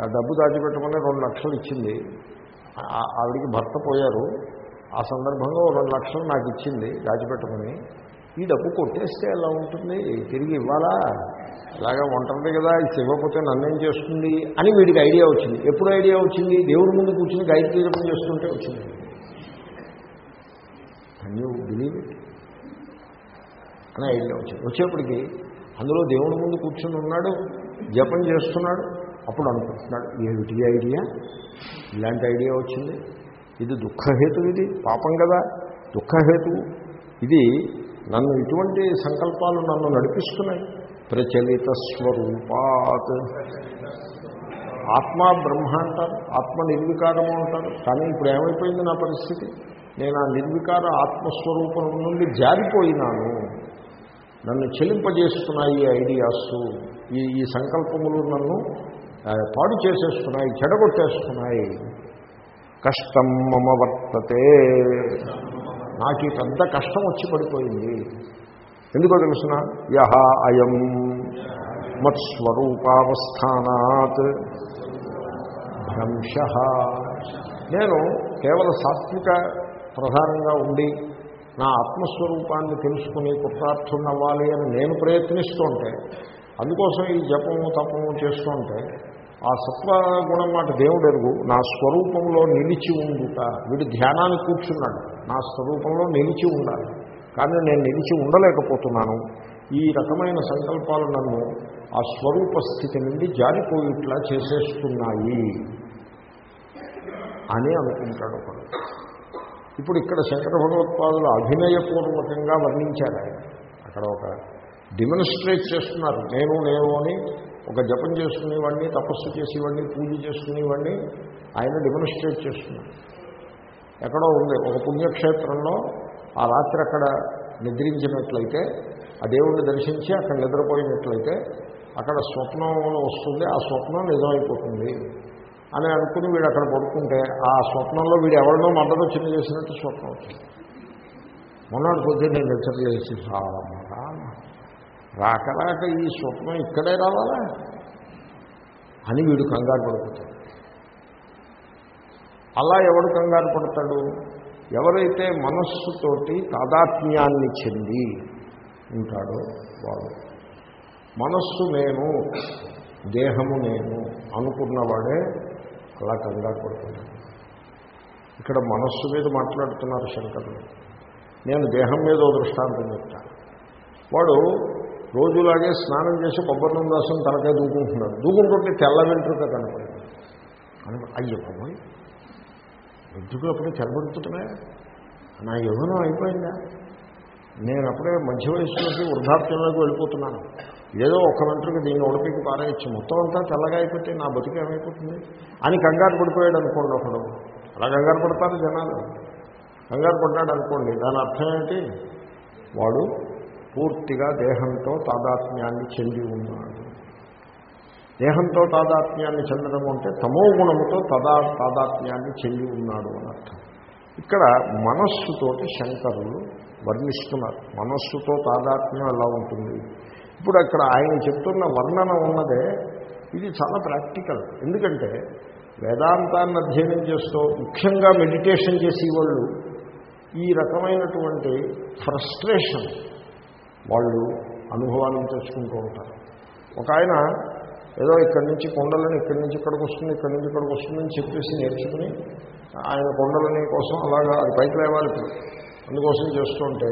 [SPEAKER 1] డబ్బు దాచిపెట్టమని రెండు లక్షలు ఇచ్చింది. ఆవిడికి భర్త పోయారు. ఆ సందర్భంగా రెండు లక్షలు నాకు ఇచ్చింది దాచిపెట్టుకుని. ఈ డబ్బు కొట్టేస్తే ఎలా ఉంటుంది? తిరిగి ఇవ్వాలా? ఇలాగా ఉంటుంది కదా ఇది ఇవ్వకపోతే నన్నేం చేస్తుంది? అని వీడికి ఐడియా వచ్చింది. ఎప్పుడు ఐడియా వచ్చింది? దేవుడి ముందు కూర్చుని గాయత్రి జపం చేస్తుంటే వచ్చింది. యూ బిలీవ్ ఇట్ అని ఐడియా వచ్చింది. వచ్చేప్పటికి అందులో దేవుడి ముందు కూర్చుని ఉన్నాడు జపం చేస్తున్నాడు. అప్పుడు అనుకుంటున్నాడు ఏమిటి ఐడియా? ఇలాంటి ఐడియా వచ్చింది. ఇది దుఃఖహేతు ఇది పాపం కదా. దుఃఖహేతు. ఇది నన్ను ఇటువంటి సంకల్పాలు నన్ను నడిపిస్తున్నాయి. ప్రచలిత స్వరూపాత్. ఆత్మ బ్రహ్మ అంటారు ఆత్మ నిర్వికారము అంటారు. కానీ ఇప్పుడు ఏమైపోయింది నా పరిస్థితి? నేను ఆ నిర్వికార ఆత్మస్వరూపం నుండి జారిపోయినాను. నన్ను చెలింపజేస్తున్నాయి ఈ ఐడియాస్. ఈ ఈ సంకల్పములు నన్ను పాడు చేసేస్తున్నాయి చెడగొట్టేస్తున్నాయి. కష్టం మమ వర్తతే. నాకు పెద్ద కష్టం వచ్చి పడిపోయింది. ఎందుకో తెలుసిన? యహ అయం మత్స్వరూపావస్థానాత్ భ్రంశ. నేను కేవల సాత్విక ప్రధానంగా ఉండి నా ఆత్మస్వరూపాన్ని తెలుసుకుని కృతార్థుని అవ్వాలి అని నేను ప్రయత్నిస్తుంటే అందుకోసం ఈ జపము తపము చేస్తుంటే ఆ సత్వగుణం మాట దేవుడు ఎరుగు. నా స్వరూపంలో నిలిచి ఉండుట. వీడు ధ్యానానికి కూర్చున్నాడు. నా స్వరూపంలో నిలిచి ఉండాలి. కానీ నేను నిలిచి ఉండలేకపోతున్నాను. ఈ రకమైన సంకల్పాలు నన్ను ఆ స్వరూప స్థితి నుండి జారిపోయిట్లా చేసేస్తున్నాయి అని అనుకుంటాడు ఒకడు. ఇప్పుడు ఇక్కడ శంకర భగవత్పాదులు అభినయపూర్వకంగా వర్ణించారు ఆయన. అక్కడ ఒక డిమాన్స్ట్రేట్ చేస్తున్నారు. నేను నేను అని ఒక జపం చేసుకునేవాడిని తపస్సు చేసేవాడిని పూజ చేసుకునేవాడిని ఆయన డిమాన్స్ట్రేట్ చేస్తున్నాడు. ఎక్కడో ఉంది ఒక పుణ్యక్షేత్రంలో ఆ రాత్రి అక్కడ నిద్రించినట్లయితే ఆ దేవుణ్ణి దర్శించి అక్కడ నిద్రపోయినట్లయితే అక్కడ స్వప్నం వస్తుంది ఆ స్వప్నం నిజమైపోతుంది అని అనుకుని వీడు అక్కడ పడుకుంటే ఆ స్వప్నంలో వీడు ఎవరినో మద్దతు చిన్న చేసినట్టు స్వప్నం వచ్చింది. మొన్నటి పొద్దున్న నేను నిద్రలేసి రామరా రాక రాక ఈ స్వప్నం ఇక్కడే రావాలా? అని వీడు కంగారు పడుకుంటాడు అలా ఎవడు కంగారు పడతాడు? ఎవరైతే మనస్సుతోటి తాదాత్మ్యాన్ని చెంది ఉంటాడో వాడు. మనస్సు నేను దేహము నేను అనుకున్నవాడే అలా కంగారు పడుతున్నాడు. ఇక్కడ మనస్సు మీద మాట్లాడుతున్నారు శంకరులు నేను దేహం మీద దృష్టాంతం చెప్తాను. వాడు రోజులాగే స్నానం చేసి కొబ్బరి నూనె రాసం తలకాయ దూకుంటున్నాడు దూకుంటుంటే తెల్ల వెంట్రుక కనపడింది. కనప అయ్యో బాబోయ్! వెంట్రుకలు అప్పుడే తెల్లబడుతున్నాయా నా యోగనం అయిపోయిందా? నేను అప్పుడే మధ్య వయసులోకి వృద్ధాప్యంలోకి వెళ్ళిపోతున్నాను. ఏదో ఒక వెంట్రుక దీన్ని ఉడిపికి పారేయచ్చు. మొత్తం అంతా తెల్లగా అయిపోతే నా బతికి ఏమైపోతుంది? అని కంగారు పడిపోయాడు అనుకోండి ఒకడు. అలా కంగారు పడతారు జనాలు. కంగారు పడ్డాడు అనుకోండి. దాని అర్థం ఏంటి? వాడు పూర్తిగా దేహంతో తాదాత్మ్యాన్ని చెంది ఉన్నాడు. దేహంతో తాదాత్మ్యాన్ని చెందడం అంటే తమో గుణముతో తదా తాదాత్మ్యాన్ని చెంది ఉన్నాడు అని అర్థం. ఇక్కడ మనస్సుతోటి శంకరులు వర్ణిస్తున్నారు. మనస్సుతో తాదాత్మ్యం ఎలా ఉంటుంది? ఇప్పుడు అక్కడ ఆయన చెప్తున్న వర్ణన ఉన్నదే ఇది చాలా ప్రాక్టికల్. ఎందుకంటే వేదాంతాన్ని అధ్యయనం చేస్తూ ముఖ్యంగా మెడిటేషన్ చేసే వాళ్ళు ఈ రకమైనటువంటి ఫ్రస్ట్రేషన్ వాళ్ళు అనుభవాన్ని తెచ్చుకుంటూ ఉంటారు. ఒక ఆయన ఏదో ఇక్కడి నుంచి కొండలని ఇక్కడి నుంచి ఇక్కడికి వస్తుంది ఇక్కడి నుంచి ఇక్కడికి వస్తుందని చెప్పేసి నేర్చుకుని ఆయన కొండలని కోసం అలాగా అది పైకి లేవాలి అందుకోసం చేస్తుంటే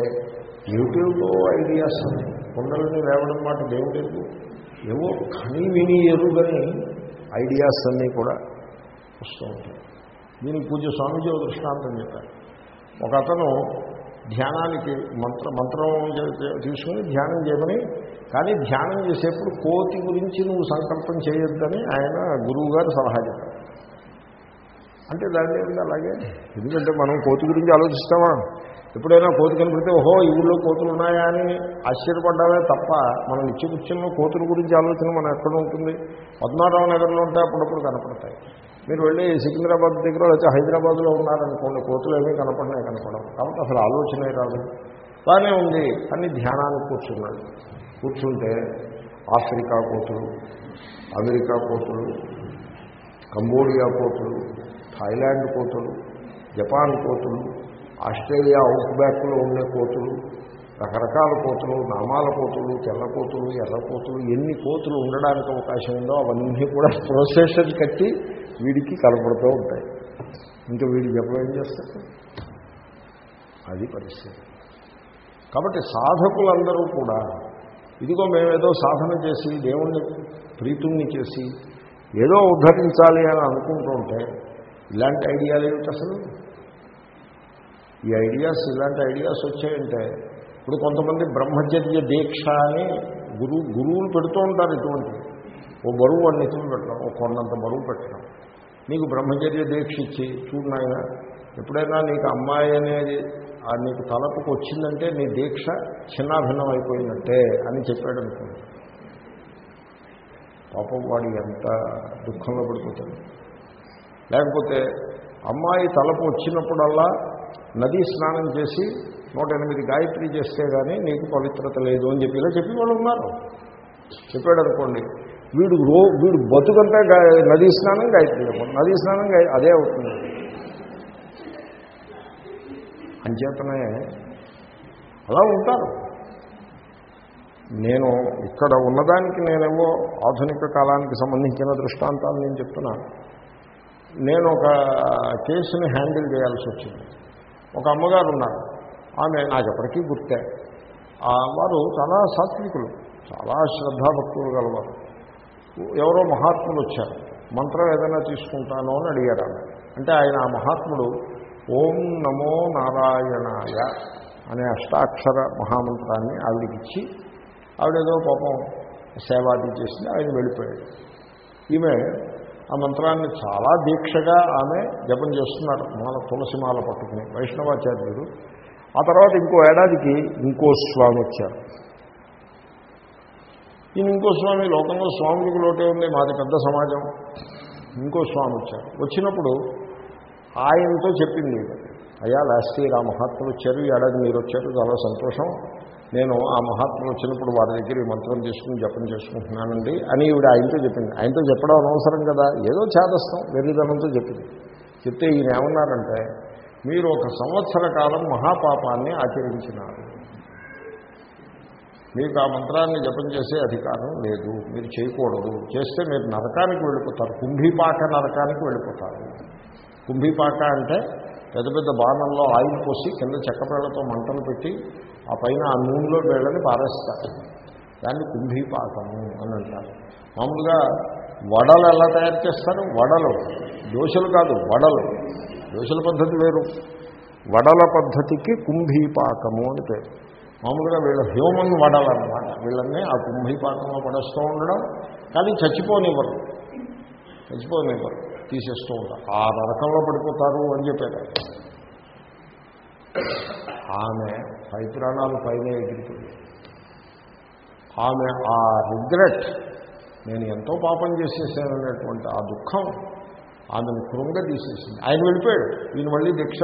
[SPEAKER 1] యూట్యూబ్లో ఐడియాస్ కొండలని లేవడం మాట దేవుడు ఏవో కని విని ఎరుగని ఐడియాస్ అన్నీ కూడా వస్తూ ఉంటాయి. దీనికి పూజ స్వామీజీ దృష్టాంతం చెప్పారు. ఒక అతను ధ్యానానికి మంత్ర మంత్రం తీసుకుని ధ్యానం చేయమని కానీ ధ్యానం చేసేప్పుడు కోతి గురించి నువ్వు సంకల్పం చేయొద్దని ఆయన గురువు గారు సలహా చెప్పారు. అంటే దాని ఏమిటి అలాగే? ఎందుకంటే మనం కోతి గురించి ఆలోచిస్తామా? ఎప్పుడైనా కోతి కనిపిస్తే ఓహో ఈ ఊళ్ళో కోతులు ఉన్నాయా అని ఆశ్చర్యపడ్డామే తప్ప మనం నిత్యకృత్యంలో కోతుల గురించి ఆలోచన మనం ఎక్కడ ఉంటుంది. పద్మారావు నగర్లో ఉంటే అప్పుడప్పుడు కనపడతాయి. మీరు వెళ్ళి సికింద్రాబాద్ దగ్గర లేకపోతే హైదరాబాద్లో ఉన్నారనుకోండి కోతులు ఏమీ కనపడినాయి కనపడవు. కాబట్టి అసలు ఆలోచనే రాదు. బాగానే ఉంది. అని ధ్యానానికి కూర్చున్నాడు. కూర్చుంటే ఆఫ్రికా కోతులు అమెరికా కోతులు కంబోడియా కోతులు థాయిలాండ్ కోతులు జపాన్ కోతులు ఆస్ట్రేలియా అవుట్ బ్యాక్లో ఉండే కోతులు రకరకాల కోతులు నామాల కోతులు తెల్ల కోతులు ఎర్ర కోతులు ఎన్ని కోతులు ఉండడానికి అవకాశం ఉందో అవన్నీ కూడా ప్రొసెషన్ కట్టి వీడికి కనపడుతూ ఉంటాయి. ఇంకా వీడి జపం చేస్తారు? అది పరిస్థితి. కాబట్టి సాధకులందరూ కూడా ఇదిగో మేమేదో సాధన చేసి దేవుణ్ణి ప్రీతుణ్ణి చేసి ఏదో ఉద్ధరించాలి అని అనుకుంటూ ఉంటే ఇలాంటి ఐడియాలు ఏమిటి అసలు? ఈ ఐడియాస్ ఇలాంటి ఐడియాస్ వచ్చాయంటే ఇప్పుడు కొంతమంది బ్రహ్మచర్య దీక్ష అని గురువు గురువులు పెడుతూ ఉంటారు ఇటువంటి. ఓ బరువు వాడిని ఎత్తులు పెట్టడం ఓ కొండంత బరువు పెట్టడం. నీకు బ్రహ్మచర్య దీక్ష ఇచ్చి చూడు నాయన ఎప్పుడైనా నీకు అమ్మాయి అనేది ఆ నీకు తలపుకు వచ్చిందంటే నీ దీక్ష చిన్నాభిన్నం అయిపోయిందంటే అని చెప్పాడు అనుకోండి పాపం వాడు ఎంత దుఃఖంలో పడిపోతాడు. లేకపోతే అమ్మాయి తలపు వచ్చినప్పుడల్లా నదీ స్నానం చేసి నూట ఎనిమిది గాయత్రి చేస్తే కానీ నీకు పవిత్రత లేదు అని చెప్పి ఇలా చెప్పి వాళ్ళు ఉన్నారు. చెప్పాడు అనుకోండి వీడు రో వీడు బతుకంతా గా- నదీ స్నానం గాయత్రి నదీ స్నానం అదే అవుతుంది. అంచేతనే అలా ఉంటారు. నేను ఇక్కడ ఉన్నదానికి నేనేమో ఆధునిక కాలానికి సంబంధించిన దృష్టాంతాలు నేను చెప్తున్నాను నేను ఒక కేసుని హ్యాండిల్ చేయాల్సి వచ్చింది. ఒక అమ్మగారు ఉన్నారు. ఆమె నాకు ఎప్పటికీ గుర్తే. ఆ వారు చాలా సాత్వికులు చాలా శ్రద్ధాభక్తులు గలవారు. ఎవరో మహాత్ములు వచ్చారు. మంత్రం ఏదైనా తీసుకుంటాను అని అడిగారు ఆమె. అంటే ఆయన ఆ మహాత్ముడు ఓం నమో నారాయణాయ అనే అష్టాక్షర మహామంత్రాన్ని ఆవిడకి ఇచ్చి ఆవిడేదో పాపం సేవాది చేసింది ఆయన వెళ్ళిపోయాడు. ఈమె ఆ మంత్రాన్ని చాలా దీక్షగా ఆమె జపం చేస్తున్నారు. మన తులసిమాల పట్టుకుని వైష్ణవాచార్యుడు ఆ తర్వాత ఇంకో ఏడాదికి ఇంకో స్వామి వచ్చారు. ఈయన ఇంకో స్వామి లోకంలో స్వాములకు లోటే ఉంది మాది పెద్ద సమాజం. ఇంకో స్వామి వచ్చారు. వచ్చినప్పుడు ఆయనతో చెప్పింది అయ్యా లాస్ట్ ఇయర్ ఆ మహాత్ములు వచ్చారు ఈ ఏడాది మీరు వచ్చారు చాలా సంతోషం. నేను ఆ మహాత్ములు వచ్చినప్పుడు వారి దగ్గర ఈ మంత్రం తీసుకుని జపం చేసుకుంటున్నానండి అని ఈవిడ ఆయనతో చెప్పింది. ఆయనతో చెప్పడం అనవసరం కదా ఏదో చేదస్తాం వెర్రిదనంతో చెప్పింది. చెప్తే ఈయన ఏమన్నారంటే మీరు ఒక సంవత్సర కాలం మహాపాపాన్ని ఆచరించినారు. మీకు ఆ మంత్రాన్ని జపం చేసే అధికారం లేదు. మీరు చేయకూడదు. చేస్తే మీరు నరకానికి వెళ్ళిపోతారు. కుంభీపాక నరకానికి వెళ్ళిపోతారు. కుంభీపాక అంటే పెద్ద పెద్ద బాణంలో ఆయిల్ పోసి కింద చెక్కపేళ్ళతో మంటలు పెట్టి ఆ పైన ఆ నూనెలో వేళ్ళని పారేస్తారు. దాన్ని కుంభీపాకము అని అంటారు. మామూలుగా వడలు ఎలా తయారు చేస్తారు? వడలు. దోశలు కాదు వడలు. దోశల పద్ధతి వేరు. వడల పద్ధతికి కుంభీపాకము అని పేరు. మామూలుగా వీళ్ళ హ్యూమన్ వడలు అనమాట వీళ్ళని ఆ కుంభీపాకంలో పడేస్తూ ఉండడం కానీ చచ్చిపోనివ్వరు. చచ్చిపోనివ్వరు. తీసేస్తూ ఉంటారు. ఆ నరకంలో పడిపోతారు అని చెప్పారు. ఆమె పై ప్రాణాలు పైన ఎగిరిపోయింది ఆమె ఆ రిగ్రెట్ నేను ఎంతో పాపం చేసేసాననేటువంటి ఆ దుఃఖం ఆమెను కృంగ తీసేసింది. ఆయన వెళ్ళిపోయాడు. ఈయన మళ్ళీ దీక్ష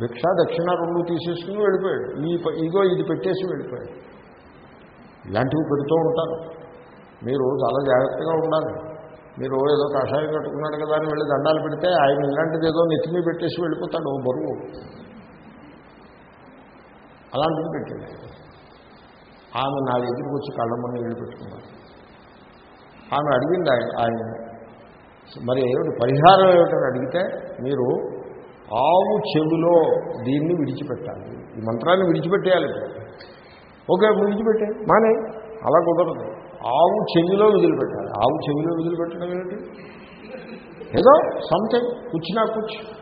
[SPEAKER 1] భిక్ష దక్షిణ రెండు తీసేసుకుని వెళ్ళిపోయాడు. ఈ ఇగో ఇది పెట్టేసి వెళ్ళిపోయాడు. ఇలాంటివి పెడుతూ ఉంటారు. మీరు చాలా జాగ్రత్తగా ఉండాలి. మీరు ఏదో కషాయం కట్టుకున్నాడు కదా అని వెళ్ళి దండాలు పెడితే ఆయన ఇలాంటిది ఏదో నెత్తిమీ పెట్టేసి వెళ్ళిపోతాడు ఓ బరువు. అలాంటిది పెట్టింది ఆమె నా దగ్గరికి వచ్చి కళ్ళమని వెళ్ళి పెట్టుకున్నారు ఆమె అడిగింది ఆయన ఆయన మరి ఏమిటి? పరిహారం ఏమిటని అడిగితే మీరు ఆవు చెవిలో దీన్ని విడిచిపెట్టాలి. ఈ మంత్రాన్ని విడిచిపెట్టేయాలి ఓకే విడిచిపెట్టే. మానే అలా కుదరదు. ఆవు చెవిలో వదిలిపెట్టాలి. ఆవు చెవిలో వదిలిపెట్టడం ఏమిటి? ఏదో సంథింగ్ కూర్చున్నా కూర్చు.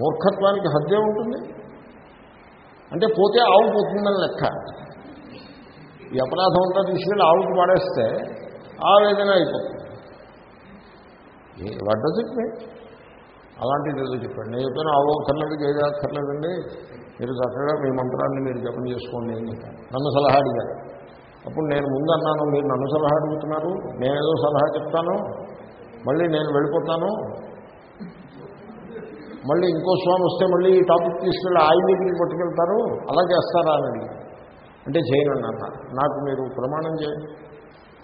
[SPEAKER 1] మూర్ఖత్వానికి హద్దే ఉంటుంది. అంటే పోతే ఆవు పోతుందని లెక్క. ఈ అపరాధం అంతా తీసుకెళ్ళి ఆవుకి పడేస్తే ఆ వేదన అయిపోతుంది. వడ్డది అలాంటిది ఏదో చెప్పండి. నేను చెప్పాను ఆవు అక్కర్లేదు ఏదో అక్కర్లేదండి మీరు చక్కగా మీ మంత్రాన్ని మీరు జపం చేసుకోండి అని చెప్పాను నన్ను సలహా అడిగారు అప్పుడు నేను ముందు అన్నాను మీరు నన్ను సలహా అడుగుతున్నారు? నేనేదో సలహా చెప్తాను? మళ్ళీ నేను వెళ్ళిపోతాను? మళ్ళీ ఇంకో స్వామి వస్తే మళ్ళీ ఈ టాపిక్ తీసుకెళ్ళి ఆయన దగ్గరికి పట్టుకెళ్తారు? అలా చేస్తారా? అని అంటే చేయనండి అన్న నాకు మీరు ప్రమాణం చేయండి.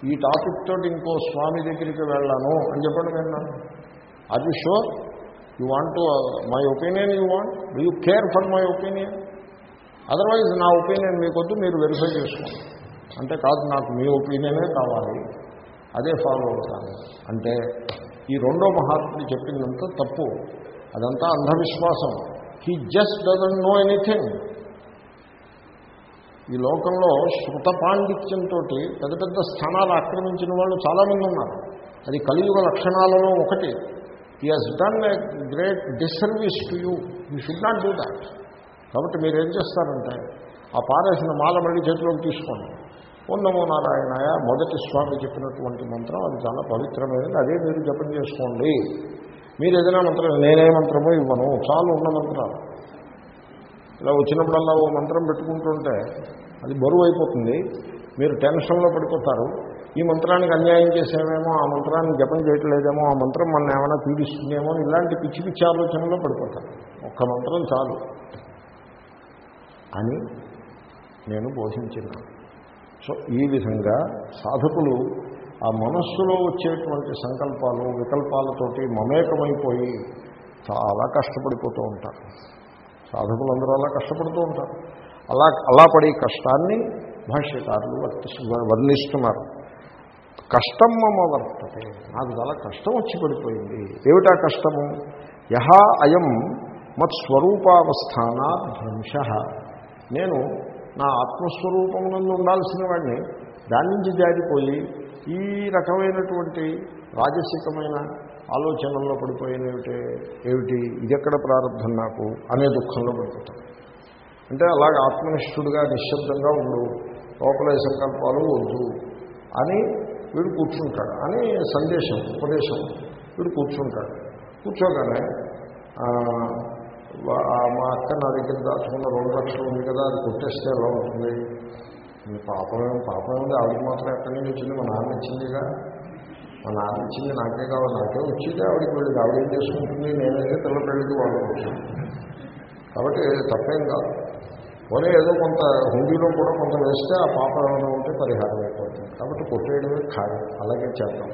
[SPEAKER 1] ఈ టాపిక్ తోటి ఇంకో స్వామి దగ్గరికి వెళ్ళాను అని చెప్పండి విన్నాను are you sure you want to my opinion you want do you care for my opinion otherwise నా ఒపీనియన్ మీకొద్దు మీరు వెరిఫై చేసుకోండి. అంటే కాదు నాకు మీ ఒపీనియనే కావాలి. అదే ఫాలో అవుతాను. అంటే ఈ రెండో మహాత్ముడు చెప్పిందంతా తప్పు. అదంతా అంధవిశ్వాసం. He just doesn't know anything ఈ లోకంలో శృత పాండిత్యంతో పెద్ద పెద్ద స్థానాలు ఆక్రమించిన వాళ్ళు చాలామంది ఉన్నారు. అది కలియుగ లక్షణాలలో ఒకటి. He has done a great disservice to you you should not do that కాబట్టి మీరు ఏం చేస్తారంటే ఆ పారేసిన మాల మళ్ళీ చేతిలోకి తీసుకోండి. ఉన్నమో నారాయణయ నారాయణాయ మొదటి స్వామి చెప్పినటువంటి మంత్రం అది చాలా పవిత్రమైనది. అదే మీరు జపం చేసుకోండి. మీరు ఏదైనా మంత్రం నేనే మంత్రమో ఇవ్వను. చాలు ఉన్న మంత్రాలు. ఇలా వచ్చినప్పుడల్లా ఓ మంత్రం పెట్టుకుంటుంటే అది బరువు అయిపోతుంది. మీరు టెన్షన్లో పడిపోతారు. ఈ మంత్రానికి అన్యాయం చేసేమేమో ఆ మంత్రాన్ని జపం చేయట్లేదేమో ఆ మంత్రం మన ఏమైనా పీడిస్తుందేమో అని ఇలాంటి పిచ్చి పిచ్చి ఆలోచనలో పడిపోతారు. ఒక్క మంత్రం చాలు. అని నేను బోధించినాను సో ఈ విధంగా సాధకులు ఆ మనస్సులో వచ్చేటువంటి సంకల్పాలు వికల్పాలతోటి మమేకమైపోయి చాలా కష్టపడిపోతూ ఉంటారు. సాధకులందరూ అలా కష్టపడుతూ ఉంటారు. అలా అలా పడే కష్టాన్ని భాష్యకారులు వర్తి వర్ణిస్తున్నారు. కష్టం మమ వర్తతే. నాకు చాలా కష్టం వచ్చి పడిపోయింది. ఏమిటా కష్టము? యహ అయం మత్స్వరూపావస్థానా భ్రంశ నేను నా ఆత్మస్వరూపంలో ఉండాల్సిన వాడిని దాని నుంచి జారిపోయి ఈ రకమైనటువంటి రాజసికమైన ఆలోచనల్లో పడిపోయిన ఏమిటి? ఏమిటి? ఎక్కడ ప్రారంభం నాకు? అనే దుఃఖంలో పడిపోతాడు అంటే అలాగ ఆత్మనిష్ఠుడిగా నిశ్శబ్దంగా ఉండు లోపల సంకల్పాలు వద్దు అని వీడు కూర్చుంటాడు. అని సందేశం ఉపదేశం. వీడు కూర్చుంటాడు. కూర్చోగానే మా అక్క నా దగ్గర దాచుకున్న రెండు లక్షలు ఉంది కదా అది కొట్టేస్తే ఎలా ఉంటుంది? పాపమే పాపం ఉంది ఆవిడ మాత్రం ఎక్కడి నుంచి వచ్చింది? మా నాన్న ఇచ్చిందిగా మా నాన్న ఇచ్చింది నాకే కావాలి నాకే వచ్చింది ఆవిడకి వెళ్ళి ఆవిడ ఏం చేసుకుంటుంది నేనైతే పిల్ల పెళ్ళికి వాళ్ళు కాబట్టి తప్పేం కాదు. పోనీ ఏదో కొంత హుండీలో కూడా కొంత వేస్తే ఆ పాప ఏమైనా ఉంటే పరిహారం అయిపోతుంది. కాబట్టి కొట్టేయడమే ఖాయం. అలాగే చేద్దాం.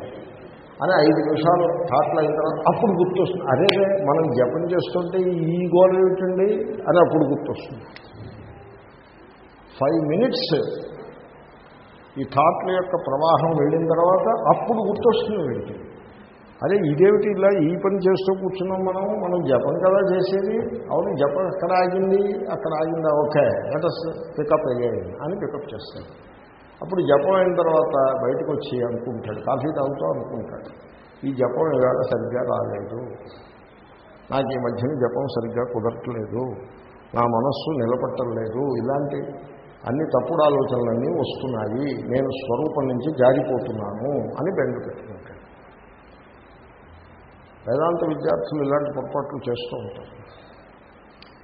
[SPEAKER 1] అని ఐదు నిమిషాలు థాట్లు అయిన తర్వాత అప్పుడు గుర్తొస్తుంది. అదే మనం జపం చేస్తుంటే ఈ గోల్ ఏమిటండి? అని అప్పుడు గుర్తొస్తుంది. ఫైవ్ మినిట్స్ ఈ థాట్ల యొక్క ప్రవాహం వెళ్ళిన తర్వాత అప్పుడు గుర్తొస్తుంది వీడికి. అదే ఇదేమిటి ఇలా ఈ పని చేస్తూ కూర్చున్నాం మనం మనం జపం కదా చేసేది? అవును జపం ఎక్కడ ఆగింది? అక్కడ ఆగిందా? ఓకే లెటస్ పికప్ అయ్యాయి అని పికప్ చేస్తాడు. అప్పుడు జపం అయిన తర్వాత బయటకు వచ్చి అనుకుంటాడు కాఫీ తాగుతూ అనుకుంటాడు. ఈ జపం ఇవాళ సరిగ్గా రాలేదు. నాకు ఈ మధ్యన జపం సరిగ్గా కుదరట్లేదు. నా మనస్సు నిలబట్టలేదు. ఇలాంటి అన్ని తప్పుడు ఆలోచనలన్నీ వస్తున్నాయి నేను స్వరూపం నుంచి జారిపోతున్నాను అని బెండు పెట్టుకుంటాను వేదాంత విద్యార్థులు ఇలాంటి పొరపాట్లు చేస్తూ ఉంటారు.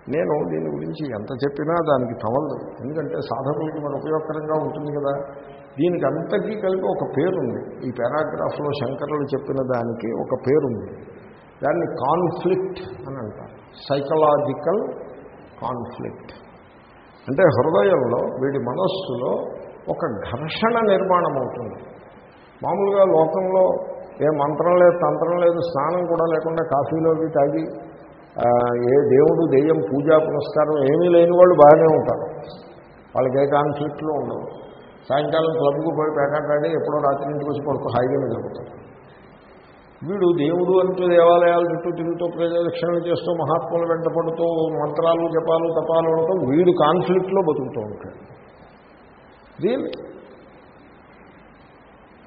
[SPEAKER 1] నేను దీని గురించి ఎంత చెప్పినా దానికి తమలదు ఎందుకంటే సాధకులకి మన ఉపయోగకరంగా ఉంటుంది కదా. దీనికి అంతకీ కలిపి ఒక పేరుంది. ఈ పారాగ్రాఫ్లో శంకరులు చెప్పిన దానికి ఒక పేరుంది. దాన్ని కాన్ఫ్లిక్ట్ అని అంటారు. Psychological conflict. అంటే హృదయంలో వీడి మనస్సులో ఒక ఘర్షణ నిర్మాణం అవుతుంది మామూలుగా లోకంలో ఏ మంత్రం లేదు తంత్రం లేదు స్నానం కూడా లేకుండా కాఫీలోకి తాగి ఏ దేవుడు దెయ్యం పూజా పురస్కారం ఏమీ లేని వాళ్ళు బాగానే ఉంటారు. వాళ్ళకి ఏ కాన్ఫ్లిక్ట్లు ఉండవు. సాయంకాలం క్లబ్కు పోయి పేకాటాడి ఎప్పుడో రాత్రి ఇంటికి వచ్చి పడుకో హాయిగానే జరుగుతారు వీడు దేవుడు అంటూ దేవాలయాల చుట్టూ తిరుగుతూ ప్రజాదక్షిణలు చేస్తూ మహాత్ములు వెంటపడుతూ మంత్రాలు జపాలు తపాలు ఉండటం వీడు కాన్ఫ్లిక్ట్లో బతుకుతూ ఉంటాడు. దీని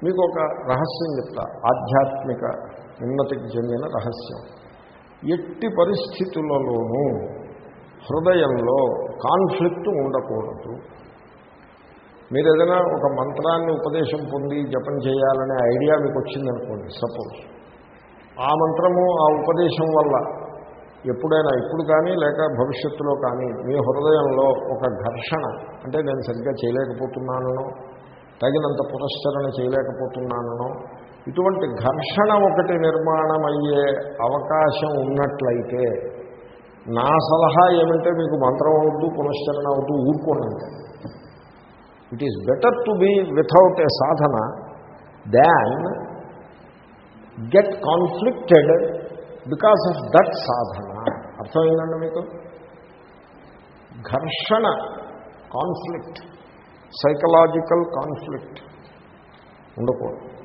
[SPEAKER 1] మీకు ఒక రహస్యం చెప్తా. ఆధ్యాత్మిక ఉన్నతికి చెందిన రహస్యం. ఎట్టి పరిస్థితులలోనూ హృదయంలో కాన్ఫ్లిక్ట్ ఉండకూడదు. మీరు ఏదైనా ఒక మంత్రాన్ని ఉపదేశం పొంది జపం చేయాలనే ఐడియా మీకు వచ్చిందనుకోండి సపోజ్ ఆ మంత్రము ఆ ఉపదేశం వల్ల ఎప్పుడైనా ఇప్పుడు కానీ లేక భవిష్యత్తులో కానీ మీ హృదయంలో ఒక ఘర్షణ అంటే నేను సరిగ్గా చేయలేకపోతున్నానో తగినంత పురస్కరణ చేయలేకపోతున్నానో ఇటువంటి ఘర్షణ ఒకటి నిర్మాణం అయ్యే అవకాశం ఉన్నట్లయితే నా సలహా ఏమంటే మీకు మంత్రం అవద్దు పునశ్చరణ అవద్దు ఊరుకోండి it is better to be without a Sadhana than get conflicted because of that సాధన అర్థమైందండి మీకు? ఘర్షణ కాన్ఫ్లిక్ట్ సైకలాజికల్ కాన్ఫ్లిక్ట్ ఉండకూడదు.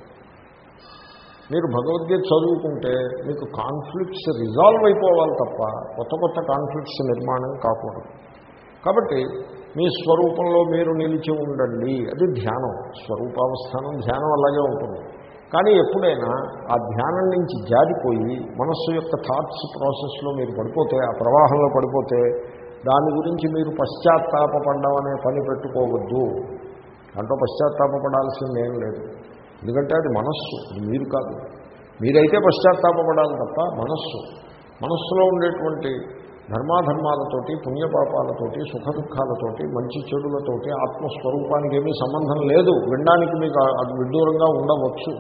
[SPEAKER 1] మీరు భగవద్గీత చదువుకుంటే మీకు కాన్ఫ్లిక్ట్స్ రిజాల్వ్ అయిపోవాలి తప్ప కొత్త కొత్త కాన్ఫ్లిక్ట్స్ నిర్మాణం కాకూడదు. కాబట్టి మీ స్వరూపంలో మీరు నిలిచి ఉండండి. అది ధ్యానం. స్వరూపావస్థానం ధ్యానం అలాగే ఉంటుంది. కానీ ఎప్పుడైనా ఆ ధ్యానం నుంచి జారిపోయి మనస్సు యొక్క థాట్స్ ప్రాసెస్లో మీరు పడిపోతే ఆ ప్రవాహంలో పడిపోతే దాని గురించి మీరు పశ్చాత్తాపడడం అనే పని పెట్టుకోవద్దు. దాంట్లో పశ్చాత్తాపపడాల్సింది ఏం లేదు. ఎందుకంటే అది మనస్సు మీరు కాదు. మీరైతే పశ్చాత్తాపపడాలి తప్ప మనస్సు మనస్సులో ఉండేటువంటి ధర్మాధర్మాలతోటి పుణ్యపాపాలతోటి సుఖ దుఃఖాలతోటి మంచి చెడులతోటి ఆత్మస్వరూపానికి ఏమీ సంబంధం లేదు. వినడానికి మీకు అది విడ్డూరంగా ఉండవచ్చు.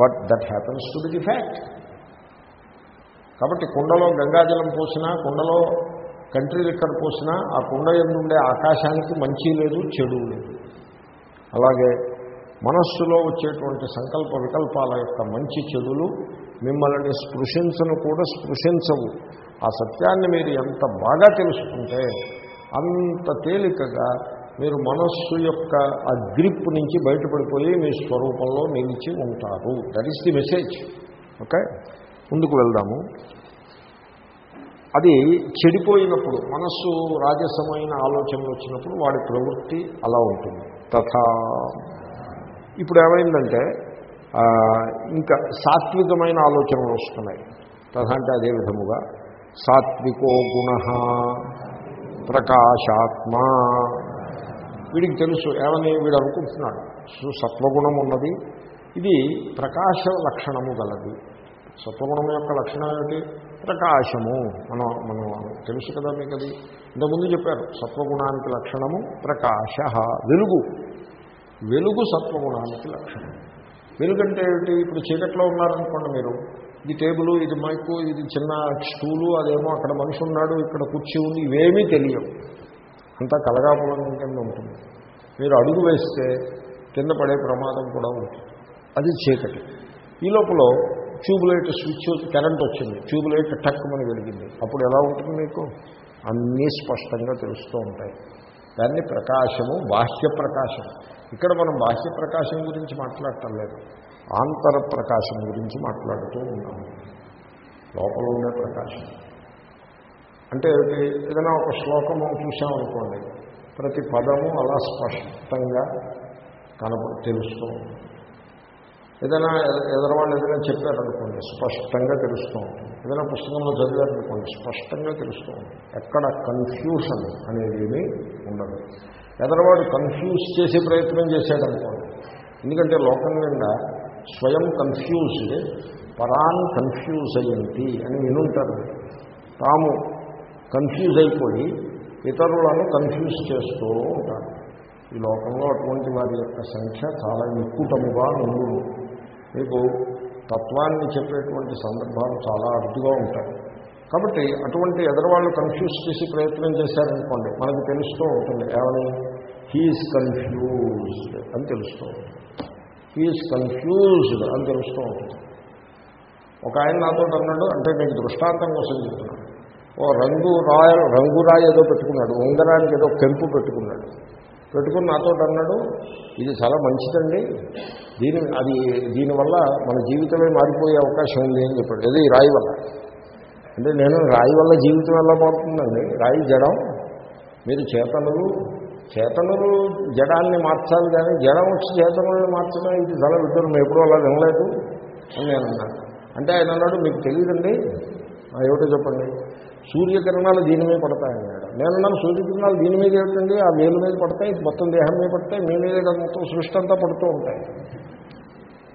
[SPEAKER 1] But that happens to the fact కాబట్టి కుండలో గంగాజలం పోసినా కుండలో కంట్రీ లిక్కర్ పోసినా ఆ కుండ ఎందుండే ఆకాశానికి మంచి లేదు చెడు లేదు. అలాగే మనస్సులో వచ్చేటువంటి సంకల్ప వికల్పాల యొక్క మంచి చెదులు మిమ్మల్ని స్పృశించను కూడా స్పృశించవు. ఆ సత్యాన్ని మీరు ఎంత బాగా తెలుసుకుంటే అంత తేలికగా మీరు మనస్సు యొక్క ఆ గ్రిప్ నుంచి బయటపడిపోయి మీ స్వరూపంలో నిలిచి ఉంటారు. That is the message okay ముందుకు వెళ్దాము. అది చెడిపోయినప్పుడు మనస్సు రాజసమైన ఆలోచనలు వచ్చినప్పుడు వాడి ప్రవృత్తి అలా ఉంటుంది. తథా ఇప్పుడు ఏమైందంటే ఇంకా సాత్వికమైన ఆలోచనలు వస్తున్నాయి. తథా అంటే అదే విధముగా సాత్వికో గుణ ప్రకాశాత్మ. వీడికి తెలుసు ఏమని వీడు అనుకుంటున్నాడు? సత్వగుణం ఉన్నది. ఇది ప్రకాశ లక్షణము గలది. సత్వగుణం యొక్క లక్షణం ఏమిటి? ప్రకాశము. మనం మనం తెలుసు కదా మీకు అది. ఇంతకుముందు చెప్పారు సత్వగుణానికి లక్షణము ప్రకాశ వెలుగు. వెలుగు సత్వగుణానికి లక్షణం. వెలుగంటే ఏమిటి? ఇప్పుడు చీకట్లో ఉన్నారనుకోండి మీరు. ఇది టేబుల్ ఇది మైకు ఇది చిన్న స్టూలు అదేమో అక్కడ మనిషి ఉన్నాడు ఇక్కడ కుర్చీ ఉంది ఇవేమీ తెలియవు. అంతా కలగాపులం కింద ఉంటుంది. మీరు అడుగు వేస్తే కింద పడే ప్రమాదం కూడా ఉంటుంది. అది చీకటి. ఈ లోపల ట్యూబ్లైట్ స్విచ్ కరెంట్ వచ్చింది. ట్యూబ్లైట్ టక్కుమని వెలిగింది. అప్పుడు ఎలా ఉంటుంది మీకు? అన్నీ స్పష్టంగా తెలుస్తూ ఉంటాయి. దాన్ని ప్రకాశము బాహ్య ప్రకాశం ఇక్కడ మనం బాహ్య ప్రకాశం గురించి మాట్లాడటం లేదు. ఆంతర ప్రకాశం గురించి మాట్లాడుతూ ఉన్నాము లోపల ఉండే ప్రకాశం. అంటే ఏదైనా ఒక శ్లోకము చూసామనుకోండి ప్రతి పదము అలా స్పష్టంగా కనప తెలుస్తూ ఉంటుంది. ఏదైనా ఎదరవాళ్ళు ఏదైనా చెప్పారనుకోండి స్పష్టంగా తెలుస్తూ ఉంటుంది. ఏదైనా పుస్తకంలో చదివారనుకోండి స్పష్టంగా తెలుస్తూ ఉంటుంది. ఎక్కడ కన్ఫ్యూషన్ అనేది ఏమీ ఉండదు. ఎదరవాడు కన్ఫ్యూజ్ చేసే ప్రయత్నం చేశాడనుకోండి. ఎందుకంటే లోకం నిండా స్వయం కన్ఫ్యూజ్డ్ పరాన్ కన్ఫ్యూజ్ అయ్యింది అని వినుంటారు. తాము కన్ఫ్యూజ్ అయిపోయి ఇతరులను కన్ఫ్యూజ్ చేస్తూ ఉంటారు. ఈ లోకంలో అటువంటి వారి యొక్క సంఖ్య చాలా ఎక్కువటముగా ఉండు మీకు తత్వాన్ని చెప్పేటువంటి సందర్భాలు చాలా అరుదుగా ఉంటాయి. కాబట్టి అటువంటి ఎదరవాళ్ళు కన్ఫ్యూజ్ చేసి ప్రయత్నం చేశారనుకోండి మనకు తెలుస్తూ ఉంటుంది ఏమని? హీఈస్ కన్ఫ్యూజ్డ్ అని తెలుస్తూ ఉంటుంది. హీఈస్ కన్ఫ్యూజ్డ్ అని తెలుస్తూ ఉంటుంది. ఒక ఆయన నాతో అన్నాడు అంటే మీకు దృష్టాంతం కోసం చెప్తున్నాను. ఓ రంగు రాయ రంగు రాయి ఏదో పెట్టుకున్నాడు ఉంగరానికి ఏదో కెంపు పెట్టుకున్నాడు. పెట్టుకుని నాతో అన్నాడు ఇది చాలా మంచిదండి దీని అది దీనివల్ల మన జీవితమే మారిపోయే అవకాశం ఉంది అని చెప్పాడు. ఏదో? ఈ రాయి వల్ల. అంటే నేను రాయి వల్ల జీవితం ఎలా మారుతుందండి? రాయి జడం. మీరు చేతనులు చేతనులు జడాన్ని మార్చాలి కానీ జడం వచ్చి చేతనులను మార్చడం ఇది చాలా విద్యుత్ మేము ఎప్పుడూ అలా వినలేదు అని నేను అన్నాను. అంటే ఆయన అన్నాడు మీకు తెలియదండి. ఏమిటో చెప్పండి. సూర్యకిరణాలు దీని మీద పడతాయన్నాడు నేను అన్నాను సూర్యకిరణాలు దీని మీద ఏమిటండి? ఆ మేలు మీద పడతాయి మొత్తం దేహం మీద పడతాయి మీ మీద మొత్తం సృష్టి అంతా పడుతూ ఉంటాయి.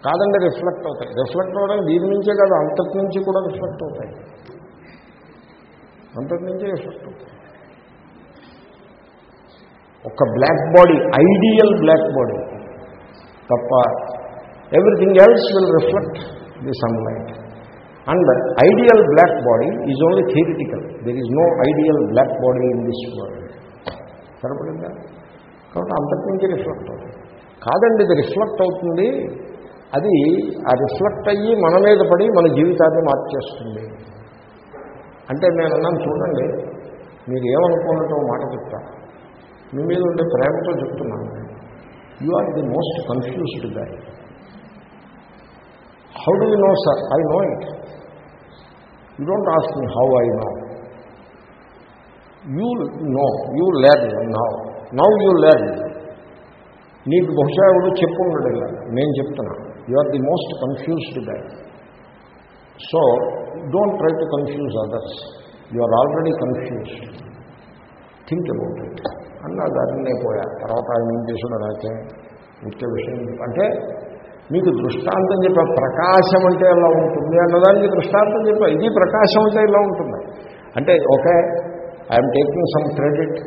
[SPEAKER 1] కాదండి రిఫ్లెక్ట్ అవుతాయి. రిఫ్లెక్ట్ అవ్వడం దీని నుంచే కాదు అంతటి నుంచి కూడా రిఫ్లెక్ట్ అవుతాయి. అంతకుమించే ఎఫెక్ట్ ఒక black body ideal black body. తప్ప everything else will reflect the sunlight. And ideal black body is only theoretical. There is no ideal black body in this world సరిపడిందా? కాబట్టి అంతటి రిఫ్లెక్ట్ అవుతుంది. కాదండి ఇది రిఫ్లెక్ట్ అవుతుంది. అది ఆ రిఫ్లెక్ట్ అయ్యి మన మీద పడి మన జీవితాన్ని మార్చేస్తుంది. అంటే నేను అన్నాను చూడండి మీరు ఏమనుకున్నట్టు మాట చెప్తా. మీ మీద ఉండే ప్రేమతో చెప్తున్నాను. You are the most కన్ఫ్యూజ్డ్గా how do you know sir I know it you don't ask me how I know you know you learn now now you learn నీకు బహుశా ఎవడు చెప్పు నేను చెప్తున్నా. You are the most కన్ఫ్యూజ్డ్గా so don't try to confuse others you are already confuse think about it అన్న దాన్ని పోయా. తర్వాత ఆయన ఏం చేసాడు ముఖ్య విషయం. అంటే మీకు దృష్టాంతం చెప్పా ప్రకాశం అంటే ఎలా ఉంటుంది అన్నదానికి దృష్టాంతం చెప్పా. ఇది ప్రకాశం అంటే ఇలా ఉంటుంది. అంటే okay I'm taking some credit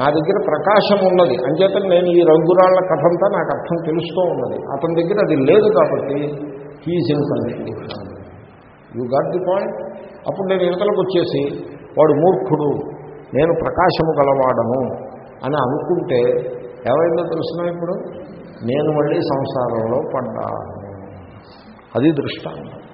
[SPEAKER 1] నా దగ్గర ప్రకాశం ఉన్నది. అంచేత నేను ఈ రంగురాళ్ళ కథంతా నాకు అర్థం తెలుస్తూ ఉన్నది. అతని దగ్గర అది లేదు కాబట్టి he's in confusion you got the point అప్పుడు నేను యువతలకు వచ్చేసి వాడు మూర్ఖుడు నేను ప్రకాశము గలవాడను అని అనుకుంటే ఏమైందో తెలుసునా ఇప్పుడు? నేను మళ్ళీ సంసారంలో పడ్డాను. అది దృష్టాంతం.